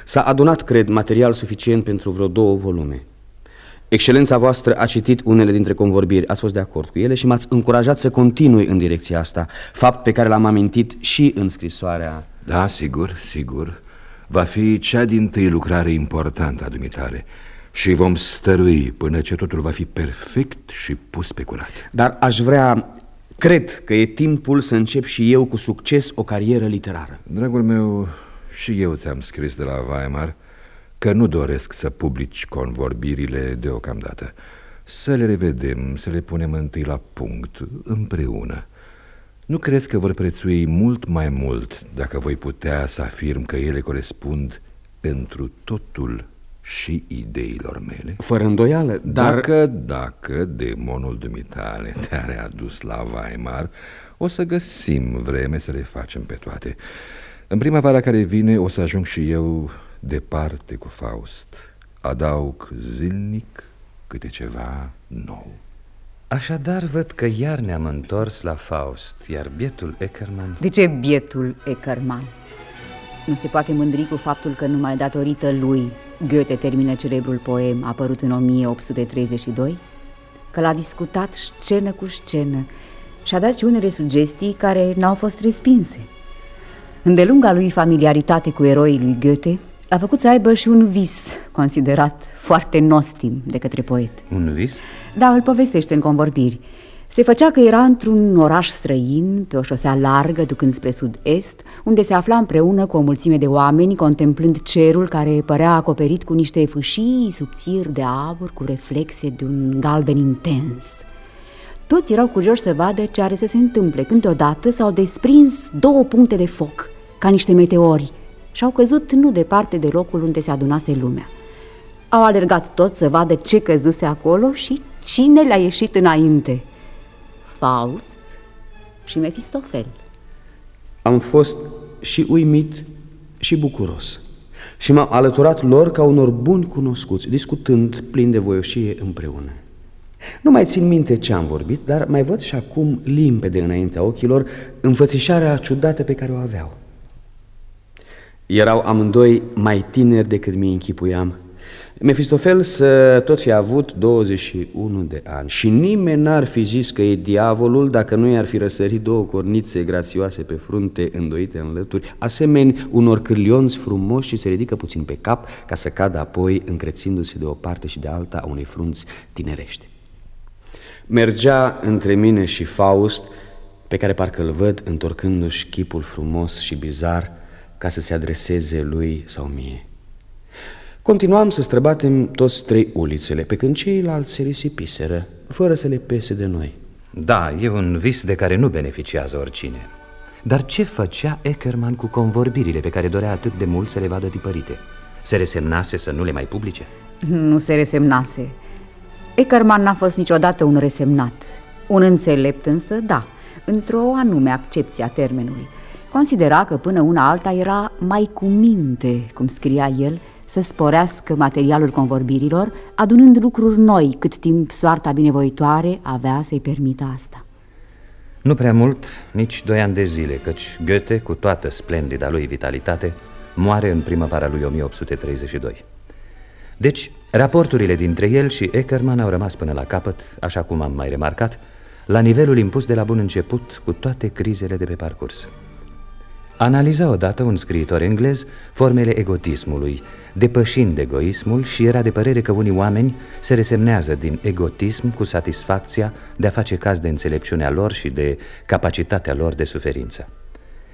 S-a adunat, cred, material suficient pentru vreo două volume. Excelența voastră a citit unele dintre convorbiri, ați fost de acord cu ele și m-ați încurajat să continui în direcția asta, fapt pe care l-am amintit și în scrisoarea... Da, sigur, sigur. Va fi cea din tâi lucrare importantă a dumitare și vom stărui până ce totul va fi perfect și pus pe curat. Dar aș vrea, cred că e timpul să încep și eu cu succes o carieră literară. Dragul meu, și eu ți-am scris de la Weimar că nu doresc să publici convorbirile deocamdată. Să le revedem, să le punem întâi la punct, împreună. Nu crezi că vor prețui mult mai mult dacă voi putea să afirm că ele corespund întru totul și ideilor mele? Fără îndoială, dar... Dacă, dacă demonul dumitale te-a readus la Weimar, o să găsim vreme să le facem pe toate. În primăvara care vine o să ajung și eu departe cu Faust. Adaug zilnic câte ceva nou. Așadar, văd că iar ne-am întors la Faust, iar bietul Eckermann... De ce bietul Eckermann? Nu se poate mândri cu faptul că numai datorită lui Goethe termină celebrul poem apărut în 1832? Că l-a discutat scenă cu scenă și a dat și unele sugestii care n-au fost respinse. Îndelunga lui familiaritate cu eroii lui Goethe a făcut să aibă și un vis considerat foarte nostim de către poet. Un vis? Da, îl povestește în convorbiri. Se făcea că era într-un oraș străin, pe o șosea largă, ducând spre sud-est, unde se afla împreună cu o mulțime de oameni, contemplând cerul care părea acoperit cu niște fâșii subțiri de abur cu reflexe de un galben intens. Toți erau curioși să vadă ce are să se întâmple, când deodată s-au desprins două puncte de foc, ca niște meteori, și au căzut nu departe de locul unde se adunase lumea. Au alergat toți să vadă ce căzuse acolo și cine le-a ieșit înainte. Faust și Mefistofel. Am fost și uimit și bucuros și m-am alăturat lor ca unor buni cunoscuți, discutând plin de voioșie împreună. Nu mai țin minte ce am vorbit, dar mai văd și acum limpede înaintea ochilor înfățișarea ciudată pe care o aveau. Erau amândoi mai tineri decât mi închipuiam. Mefistofel să tot fi avut 21 de ani și nimeni n-ar fi zis că e diavolul dacă nu i-ar fi răsărit două cornițe grațioase pe frunte îndoite în lături, asemeni unor cârlionți frumoși și se ridică puțin pe cap ca să cadă apoi încrețindu-se de o parte și de alta a unei frunți tinerești. Mergea între mine și Faust, pe care parcă îl văd întorcându-și chipul frumos și bizar, ca să se adreseze lui sau mie. Continuam să străbatem toți trei ulițele, pe când ceilalți se risipiseră, fără să le pese de noi. Da, e un vis de care nu beneficiază oricine. Dar ce făcea Eckerman cu convorbirile pe care dorea atât de mult să le vadă tipărite? Se resemnase să nu le mai publice? Nu se resemnase. Eckerman n-a fost niciodată un resemnat. Un înțelept însă, da, într-o anume accepție a termenului. Considera că până una alta era mai cu minte, cum scria el, să sporească materialul convorbirilor, adunând lucruri noi, cât timp soarta binevoitoare avea să-i permită asta. Nu prea mult, nici doi ani de zile, căci Goethe, cu toată splendida lui vitalitate, moare în primăvara lui 1832. Deci, raporturile dintre el și Eckermann au rămas până la capăt, așa cum am mai remarcat, la nivelul impus de la bun început cu toate crizele de pe parcurs. Analiza odată un scriitor englez formele egotismului, depășind egoismul și era de părere că unii oameni se resemnează din egotism cu satisfacția de a face caz de înțelepciunea lor și de capacitatea lor de suferință.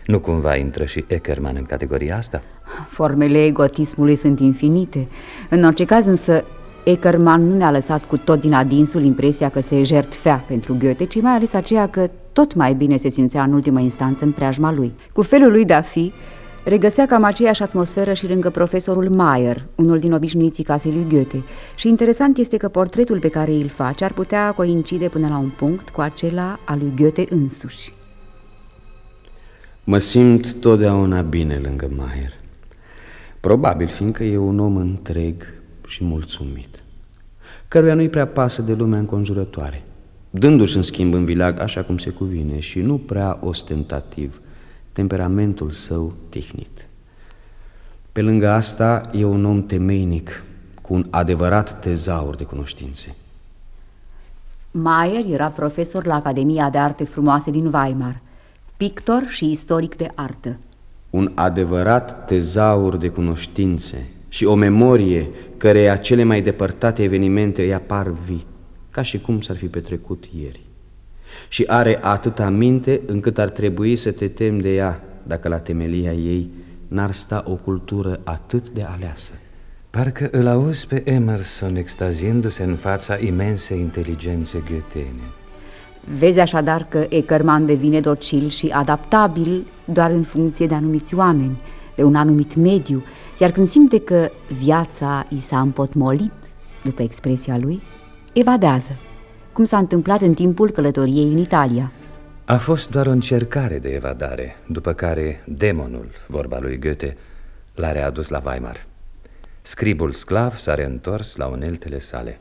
Nu cumva intră și Eckerman în categoria asta? Formele egotismului sunt infinite. În orice caz însă, Eckerman nu ne-a lăsat cu tot din adinsul impresia că se jertfea pentru Goethe, ci mai ales aceea că tot mai bine se simțea în ultimă instanță în preajma lui. Cu felul lui de a fi, regăsea cam aceeași atmosferă și lângă profesorul Mayer, unul din obișnuiții casei lui Goethe. Și interesant este că portretul pe care îl face ar putea coincide până la un punct cu acela al lui Goethe însuși. Mă simt totdeauna bine lângă Mayer. Probabil fiindcă e un om întreg și mulțumit, căruia nu-i prea pasă de lumea înconjurătoare dându-și în schimb în vileag așa cum se cuvine și nu prea ostentativ temperamentul său tihnit. Pe lângă asta e un om temeinic, cu un adevărat tezaur de cunoștințe. Mayer era profesor la Academia de Arte Frumoase din Weimar, pictor și istoric de artă. Un adevărat tezaur de cunoștințe și o memorie căreia cele mai depărtate evenimente îi apar vii ca și cum s-ar fi petrecut ieri. Și are atâta minte încât ar trebui să te temi de ea dacă la temelia ei n-ar sta o cultură atât de aleasă. Parcă îl auzi pe Emerson extaziindu-se în fața imensei inteligențe ghetene. Vezi așadar că Eckerman devine docil și adaptabil doar în funcție de anumiți oameni, de un anumit mediu, iar când simte că viața i s-a împotmolit, după expresia lui, evadează, cum s-a întâmplat în timpul călătoriei în Italia. A fost doar o încercare de evadare, după care demonul, vorba lui Goethe, l-a readus la Weimar. Scribul sclav s-a reîntors la uneltele sale.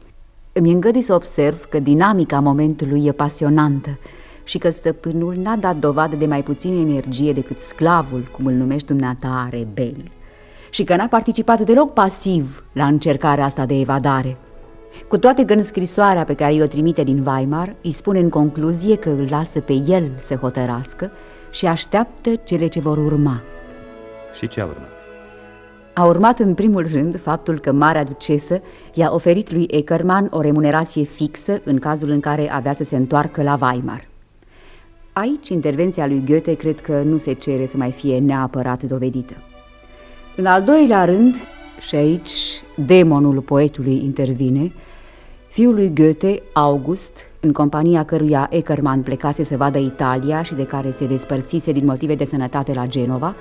Îmi îngădui să observ că dinamica momentului e pasionantă și că stăpânul n-a dat dovadă de mai puțină energie decât sclavul, cum îl numești dumneata, rebel, și că n-a participat deloc pasiv la încercarea asta de evadare – cu toate că în scrisoarea pe care i-o trimite din Weimar, îi spune în concluzie că îl lasă pe el să hotărască și așteaptă cele ce vor urma. Și ce a urmat? A urmat în primul rând faptul că Marea Ducesă i-a oferit lui Eckermann o remunerație fixă în cazul în care avea să se întoarcă la Weimar. Aici intervenția lui Goethe cred că nu se cere să mai fie neapărat dovedită. În al doilea rând, și aici demonul poetului intervine, fiul lui Goethe, August, în compania căruia Eckermann plecase să vadă Italia și de care se despărțise din motive de sănătate la Genova,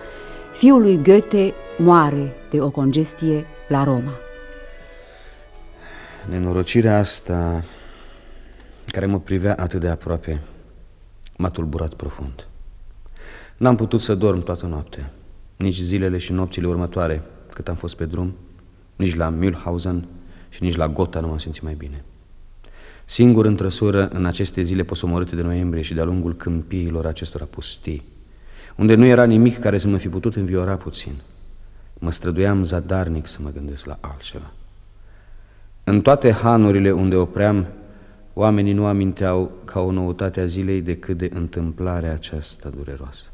fiul lui Goethe moare de o congestie la Roma. Nenorocirea asta, care mă privea atât de aproape, m-a tulburat profund. N-am putut să dorm toată noaptea, nici zilele și nopțile următoare, cât am fost pe drum, nici la Mühlhausen și nici la Gotha nu m-am simțit mai bine. Singur în trăsură în aceste zile posomorâte de noiembrie și de-a lungul câmpiilor acestora pustii, unde nu era nimic care să mă fi putut înviora puțin, mă străduiam zadarnic să mă gândesc la altceva. În toate hanurile unde opream, oamenii nu aminteau ca o noutate a zilei decât de întâmplarea aceasta dureroasă.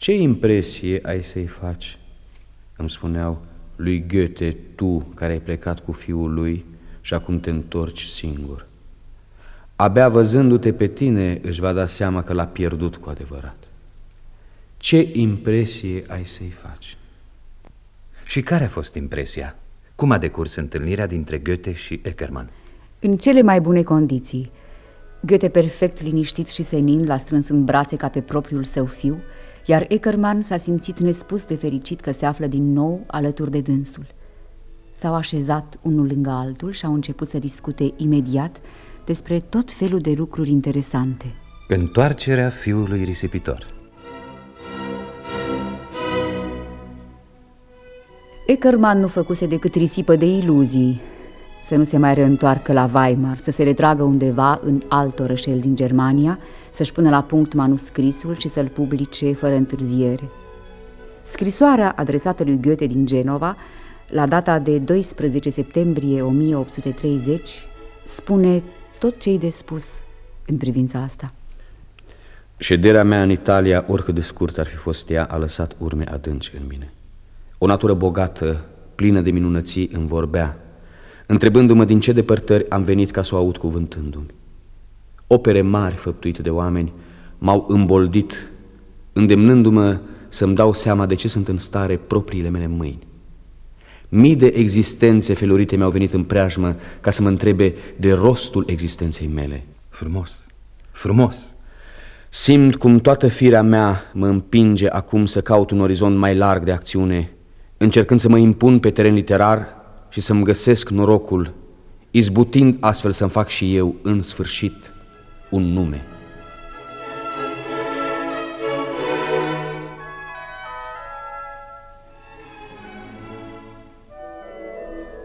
Ce impresie ai să-i faci îmi spuneau, lui Goethe, tu care ai plecat cu fiul lui și acum te întorci singur. Abia văzându-te pe tine își va da seama că l-a pierdut cu adevărat. Ce impresie ai să-i faci? Și care a fost impresia? Cum a decurs întâlnirea dintre Goethe și Eckermann? În cele mai bune condiții. Goethe perfect liniștit și senin l-a strâns în brațe ca pe propriul său fiu, iar Eckermann s-a simțit nespus de fericit că se află din nou alături de dânsul. S-au așezat unul lângă altul și au început să discute imediat despre tot felul de lucruri interesante. Întoarcerea fiului risipitor Eckermann nu făcuse decât risipă de iluzii, să nu se mai reîntoarcă la Weimar, să se retragă undeva în alt orășel din Germania, să-și pună la punct manuscrisul și să-l publice fără întârziere. Scrisoarea adresată lui Goethe din Genova, la data de 12 septembrie 1830, spune tot ce-i de spus în privința asta. Șederea mea în Italia, oricât de scurt ar fi fost ea, a lăsat urme adânci în mine. O natură bogată, plină de minunății, îmi vorbea, întrebându-mă din ce depărtări am venit ca să o aud cuvântându-mi. Opere mari făptuite de oameni m-au îmboldit, îndemnându-mă să-mi dau seama de ce sunt în stare propriile mele mâini. Mii de existențe felurite mi-au venit în preajmă ca să mă întrebe de rostul existenței mele. Frumos, frumos. Simt cum toată firea mea mă împinge acum să caut un orizont mai larg de acțiune, încercând să mă impun pe teren literar și să-mi găsesc norocul, izbutind astfel să-mi fac și eu, în sfârșit, un nume.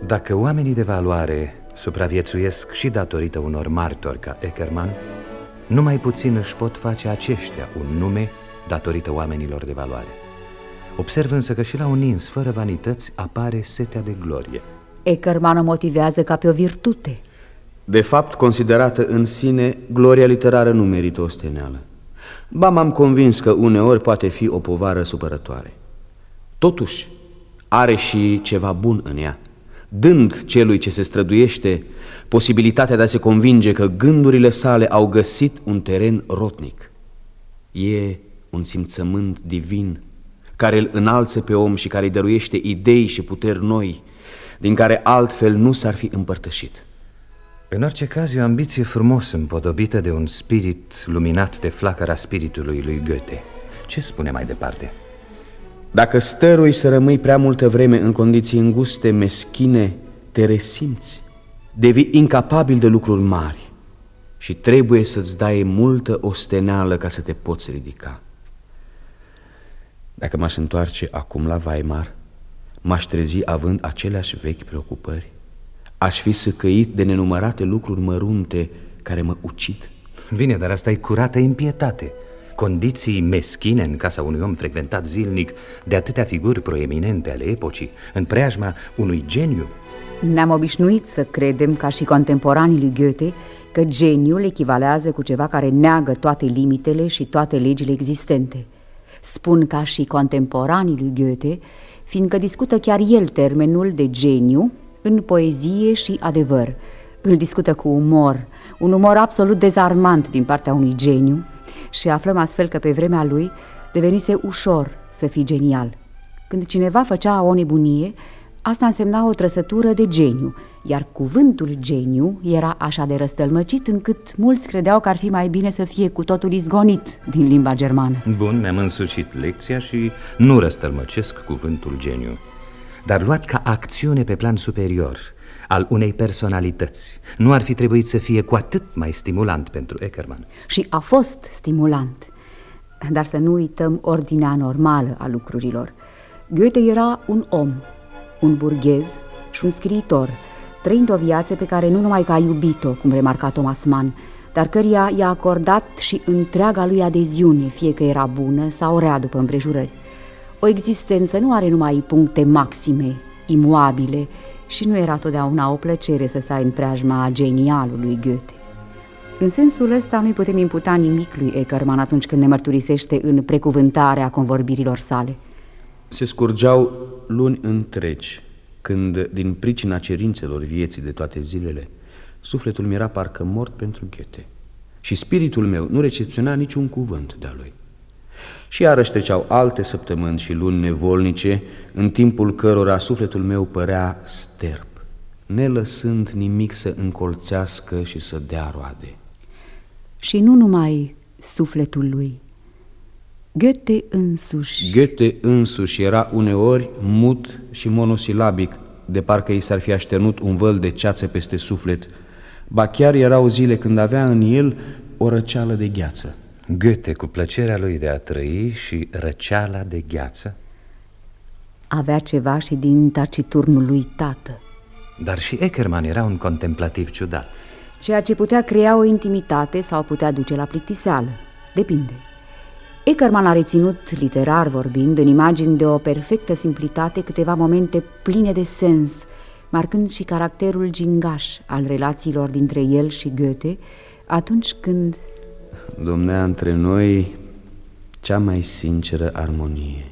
Dacă oamenii de valoare supraviețuiesc și datorită unor martori ca Eckerman, numai puțin își pot face aceștia un nume datorită oamenilor de valoare. Observ însă că și la un ins fără vanități apare setea de glorie. Eckerman o motivează ca pe o virtute. De fapt, considerată în sine, gloria literară nu merită o steneală. Ba m-am convins că uneori poate fi o povară supărătoare. Totuși, are și ceva bun în ea dând celui ce se străduiește posibilitatea de a se convinge că gândurile sale au găsit un teren rotnic. E un simțământ divin care îl înalță pe om și care îi dăruiește idei și puteri noi, din care altfel nu s-ar fi împărtășit. În orice caz, e o ambiție frumos împodobită de un spirit luminat de flacăra spiritului lui Goethe. Ce spune mai departe? Dacă stărui să rămâi prea multă vreme în condiții înguste, meschine, te resimți, devii incapabil de lucruri mari și trebuie să-ți dai multă osteneală ca să te poți ridica. Dacă m-aș întoarce acum la Weimar, m-aș trezi având aceleași vechi preocupări, aș fi săcăit de nenumărate lucruri mărunte care mă ucid. Bine, dar asta e curată impietate condiții meschine în casa unui om frecventat zilnic de atâtea figuri proeminente ale epocii, în preajma unui geniu? Ne-am obișnuit să credem, ca și contemporanii lui Goethe, că geniul echivalează cu ceva care neagă toate limitele și toate legile existente. Spun ca și contemporanii lui Goethe, fiindcă discută chiar el termenul de geniu în poezie și adevăr. Îl discută cu umor, un umor absolut dezarmant din partea unui geniu, și aflăm astfel că pe vremea lui devenise ușor să fii genial. Când cineva făcea o nebunie, asta însemna o trăsătură de geniu, iar cuvântul geniu era așa de răstălmăcit încât mulți credeau că ar fi mai bine să fie cu totul izgonit din limba germană. Bun, mi-am însușit lecția și nu răstălmăcesc cuvântul geniu, dar luat ca acțiune pe plan superior – al unei personalități nu ar fi trebuit să fie cu atât mai stimulant pentru Eckerman. Și a fost stimulant, dar să nu uităm ordinea normală a lucrurilor. Goethe era un om, un burghez și un scriitor, trăind o viață pe care nu numai că a iubit-o, cum remarca Thomas Mann, dar căria i-a acordat și întreaga lui adeziune, fie că era bună sau rea după împrejurări. O existență nu are numai puncte maxime, imuabile, și nu era totdeauna o plăcere să stai în preajma genialului Goethe. În sensul ăsta nu-i putem imputa nimic lui Eckermann atunci când ne mărturisește în precuvântarea convorbirilor sale. Se scurgeau luni întregi, când, din pricina cerințelor vieții de toate zilele, sufletul mi era parcă mort pentru Goethe și spiritul meu nu recepționa niciun cuvânt de-a lui. Și iarăși treceau alte săptămâni și luni nevolnice, în timpul cărora sufletul meu părea sterp, nelăsând nimic să încolțească și să dea roade. Și nu numai sufletul lui, Goethe însuși. Goethe însuși era uneori mut și monosilabic, de parcă i s-ar fi așternut un văl de ceață peste suflet, ba chiar erau zile când avea în el o răceală de gheață. Goethe cu plăcerea lui de a trăi și răceala de gheață? Avea ceva și din taciturnul lui tată. Dar și Eckerman era un contemplativ ciudat. Ceea ce putea crea o intimitate sau putea duce la plictiseală. Depinde. Eckerman a reținut, literar vorbind, în imagini de o perfectă simplitate câteva momente pline de sens, marcând și caracterul gingaș al relațiilor dintre el și Goethe, atunci când... Domnea între noi cea mai sinceră armonie.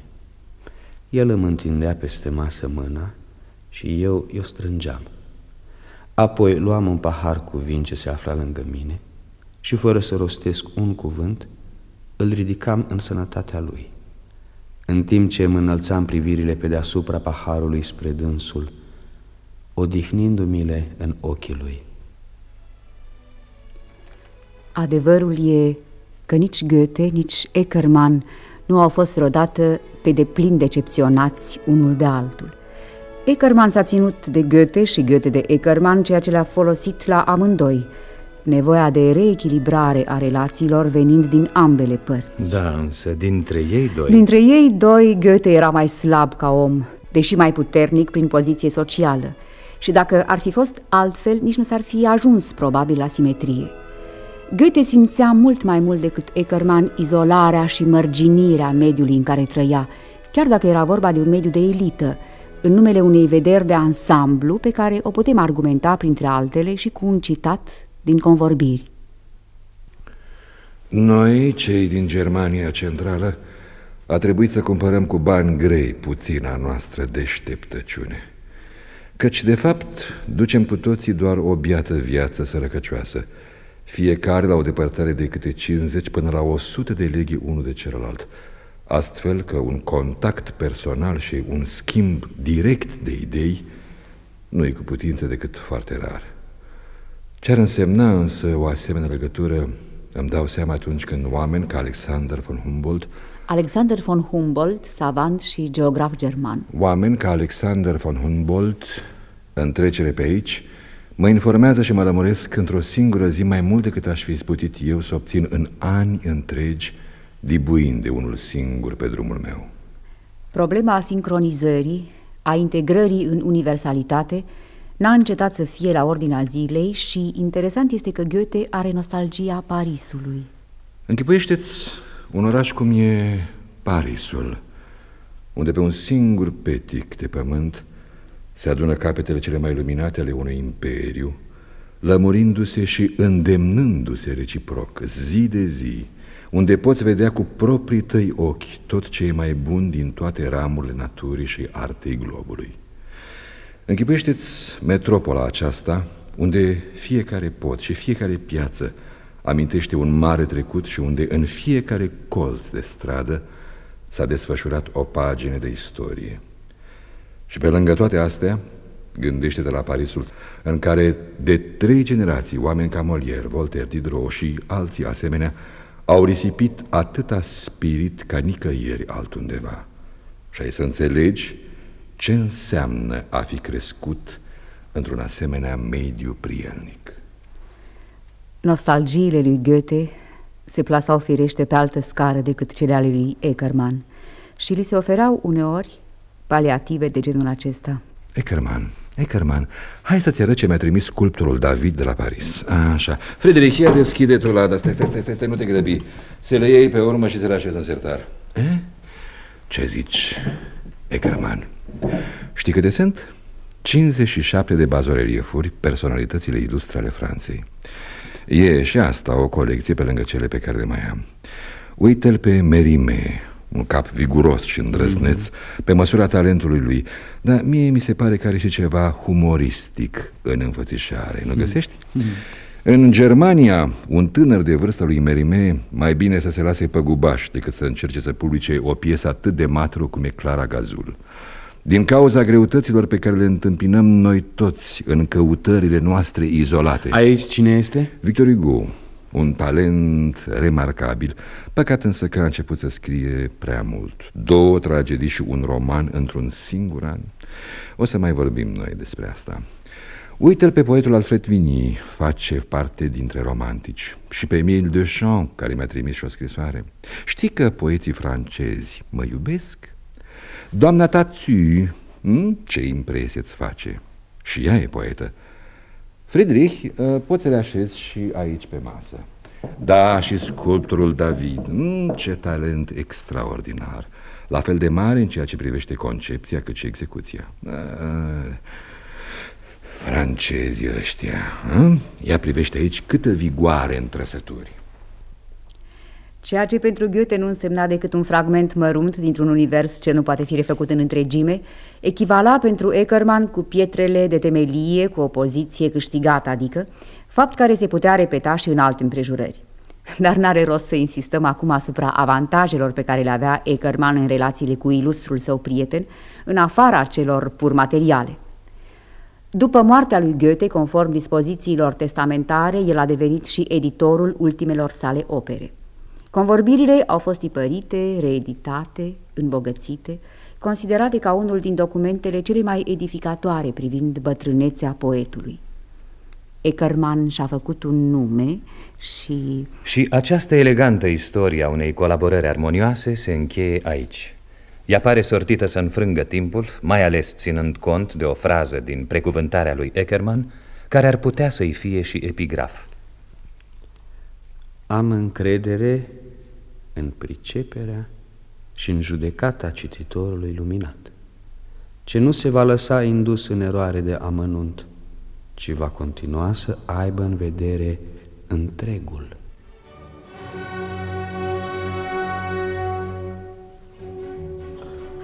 El îmi întindea peste masă mâna și eu o strângeam. Apoi luam un pahar cu vin ce se afla lângă mine și fără să rostesc un cuvânt, îl ridicam în sănătatea lui. În timp ce îmi înălțam privirile pe deasupra paharului spre dânsul, odihnindu-mi-le în ochii lui. Adevărul e că nici Goethe, nici Eckermann nu au fost vreodată pe deplin decepționați unul de altul. Eckermann s-a ținut de Goethe și Goethe de Eckermann, ceea ce le-a folosit la amândoi, nevoia de reechilibrare a relațiilor venind din ambele părți. Da, însă dintre ei doi... Dintre ei doi, Goethe era mai slab ca om, deși mai puternic prin poziție socială. Și dacă ar fi fost altfel, nici nu s-ar fi ajuns probabil la simetrie. Goethe simțea mult mai mult decât Eckermann izolarea și mărginirea mediului în care trăia, chiar dacă era vorba de un mediu de elită, în numele unei vederi de ansamblu pe care o putem argumenta printre altele și cu un citat din convorbiri. Noi, cei din Germania Centrală, a trebuit să cumpărăm cu bani grei puțina noastră deșteptăciune. Căci, de fapt, ducem cu toții doar o biată viață sărăcăcioasă, fiecare la o depărtare de câte 50 până la 100 de leghi unul de celălalt, astfel că un contact personal și un schimb direct de idei nu e cu putință decât foarte rar. Ce ar însemna însă o asemenea legătură, îmi dau seama atunci când oameni ca Alexander von Humboldt Alexander von Humboldt, savant și geograf german. Oameni ca Alexander von Humboldt, în trecere pe aici, mă informează și mă lămuresc într-o singură zi mai mult decât aș fi isputit eu să obțin în ani întregi, dibuind de unul singur pe drumul meu. Problema sincronizării, a integrării în universalitate, n-a încetat să fie la ordinea zilei și interesant este că Goethe are nostalgia Parisului. Închipuiește-ți un oraș cum e Parisul, unde pe un singur petic de pământ se adună capetele cele mai luminate ale unui imperiu, lămurindu-se și îndemnându-se reciproc, zi de zi, unde poți vedea cu proprii tăi ochi tot ce e mai bun din toate ramurile naturii și artei globului. Închipuiește-ți metropola aceasta, unde fiecare pod și fiecare piață amintește un mare trecut și unde în fiecare colț de stradă s-a desfășurat o pagină de istorie. Și pe lângă toate astea, gândește-te la Parisul, în care de trei generații oameni ca Molière, Voltaire, Diderot și alții asemenea au risipit atâta spirit ca nicăieri altundeva. Și ai să înțelegi ce înseamnă a fi crescut într-un asemenea mediu prielnic. Nostalgiile lui Goethe se plasau firește pe altă scară decât cele ale lui Eckermann și li se ofereau uneori paliative de genul acesta. Eckermann, Eckermann, hai să-ți arăt ce mi-a trimis sculptorul David de la Paris. Așa. Friedrich, ia deschide tu la... Stai, stai, stai, stai, stai, nu te grăbi. Se le iei pe urmă și se le așezi în sertar. Eh? Ce zici, Eckermann? Știi câte sunt? 57 de bazoreliefuri, personalitățile ilustre ale Franței. E și asta o colecție pe lângă cele pe care le mai am. Uite-l pe Merime, un cap viguros și îndrăzneț, pe măsura talentului lui, dar mie mi se pare că are și ceva humoristic în înfățișare, nu găsești? În Germania, un tânăr de vârsta lui Merime mai bine să se lase pe gubaș decât să încerce să publice o piesă atât de matru cum e Clara Gazul. Din cauza greutăților pe care le întâmpinăm noi toți în căutările noastre izolate. Aici cine este? Victor Hugo, un talent remarcabil, păcat însă că a început să scrie prea mult. Două tragedii și un roman într-un singur an. O să mai vorbim noi despre asta. Uite-l pe poetul Alfred Vigny, face parte dintre romantici. Și pe Emile Deschamps, care mi-a trimis și o scrisoare. Știi că poeții francezi mă iubesc? Doamna Tațu, hm? ce impresie îți face? Și ea e poetă. Friedrich, uh, poți să le așezi și aici pe masă. Da, și sculptorul David, mm, ce talent extraordinar. La fel de mare în ceea ce privește concepția cât și execuția. Uh, francezii ăștia. A? Ea privește aici câtă vigoare în trăsături. Ceea ce pentru Goethe nu însemna decât un fragment mărunt dintr-un univers ce nu poate fi refăcut în întregime, echivala pentru Eckermann cu pietrele de temelie, cu o poziție câștigată, adică fapt care se putea repeta și în alte împrejurări. Dar n-are rost să insistăm acum asupra avantajelor pe care le avea Eckermann în relațiile cu ilustrul său prieten, în afara celor pur materiale. După moartea lui Goethe, conform dispozițiilor testamentare, el a devenit și editorul ultimelor sale opere. Convorbirile au fost tipărite, reeditate, îmbogățite, considerate ca unul din documentele cele mai edificatoare privind bătrânețea poetului. Eckermann și-a făcut un nume și... Și această elegantă istorie a unei colaborări armonioase se încheie aici. Ea pare sortită să înfrângă timpul, mai ales ținând cont de o frază din precuvântarea lui Eckermann, care ar putea să-i fie și epigraf. Am încredere în priceperea și în judecata cititorului luminat, ce nu se va lăsa indus în eroare de amănunt, ci va continua să aibă în vedere întregul.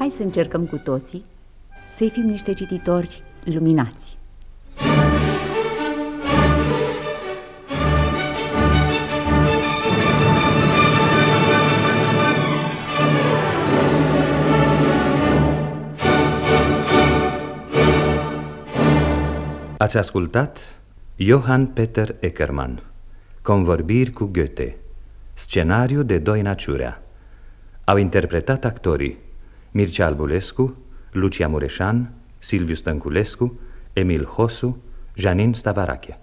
Hai să încercăm cu toții să-i fim niște cititori luminați. Ați ascultat Johann Peter Eckermann Convorbiri cu Goethe Scenariu de Doina Ciurea Au interpretat actorii Mircea Albulescu, Lucia Mureșan, Silviu Stănculescu, Emil Hosu, Janin Stavarache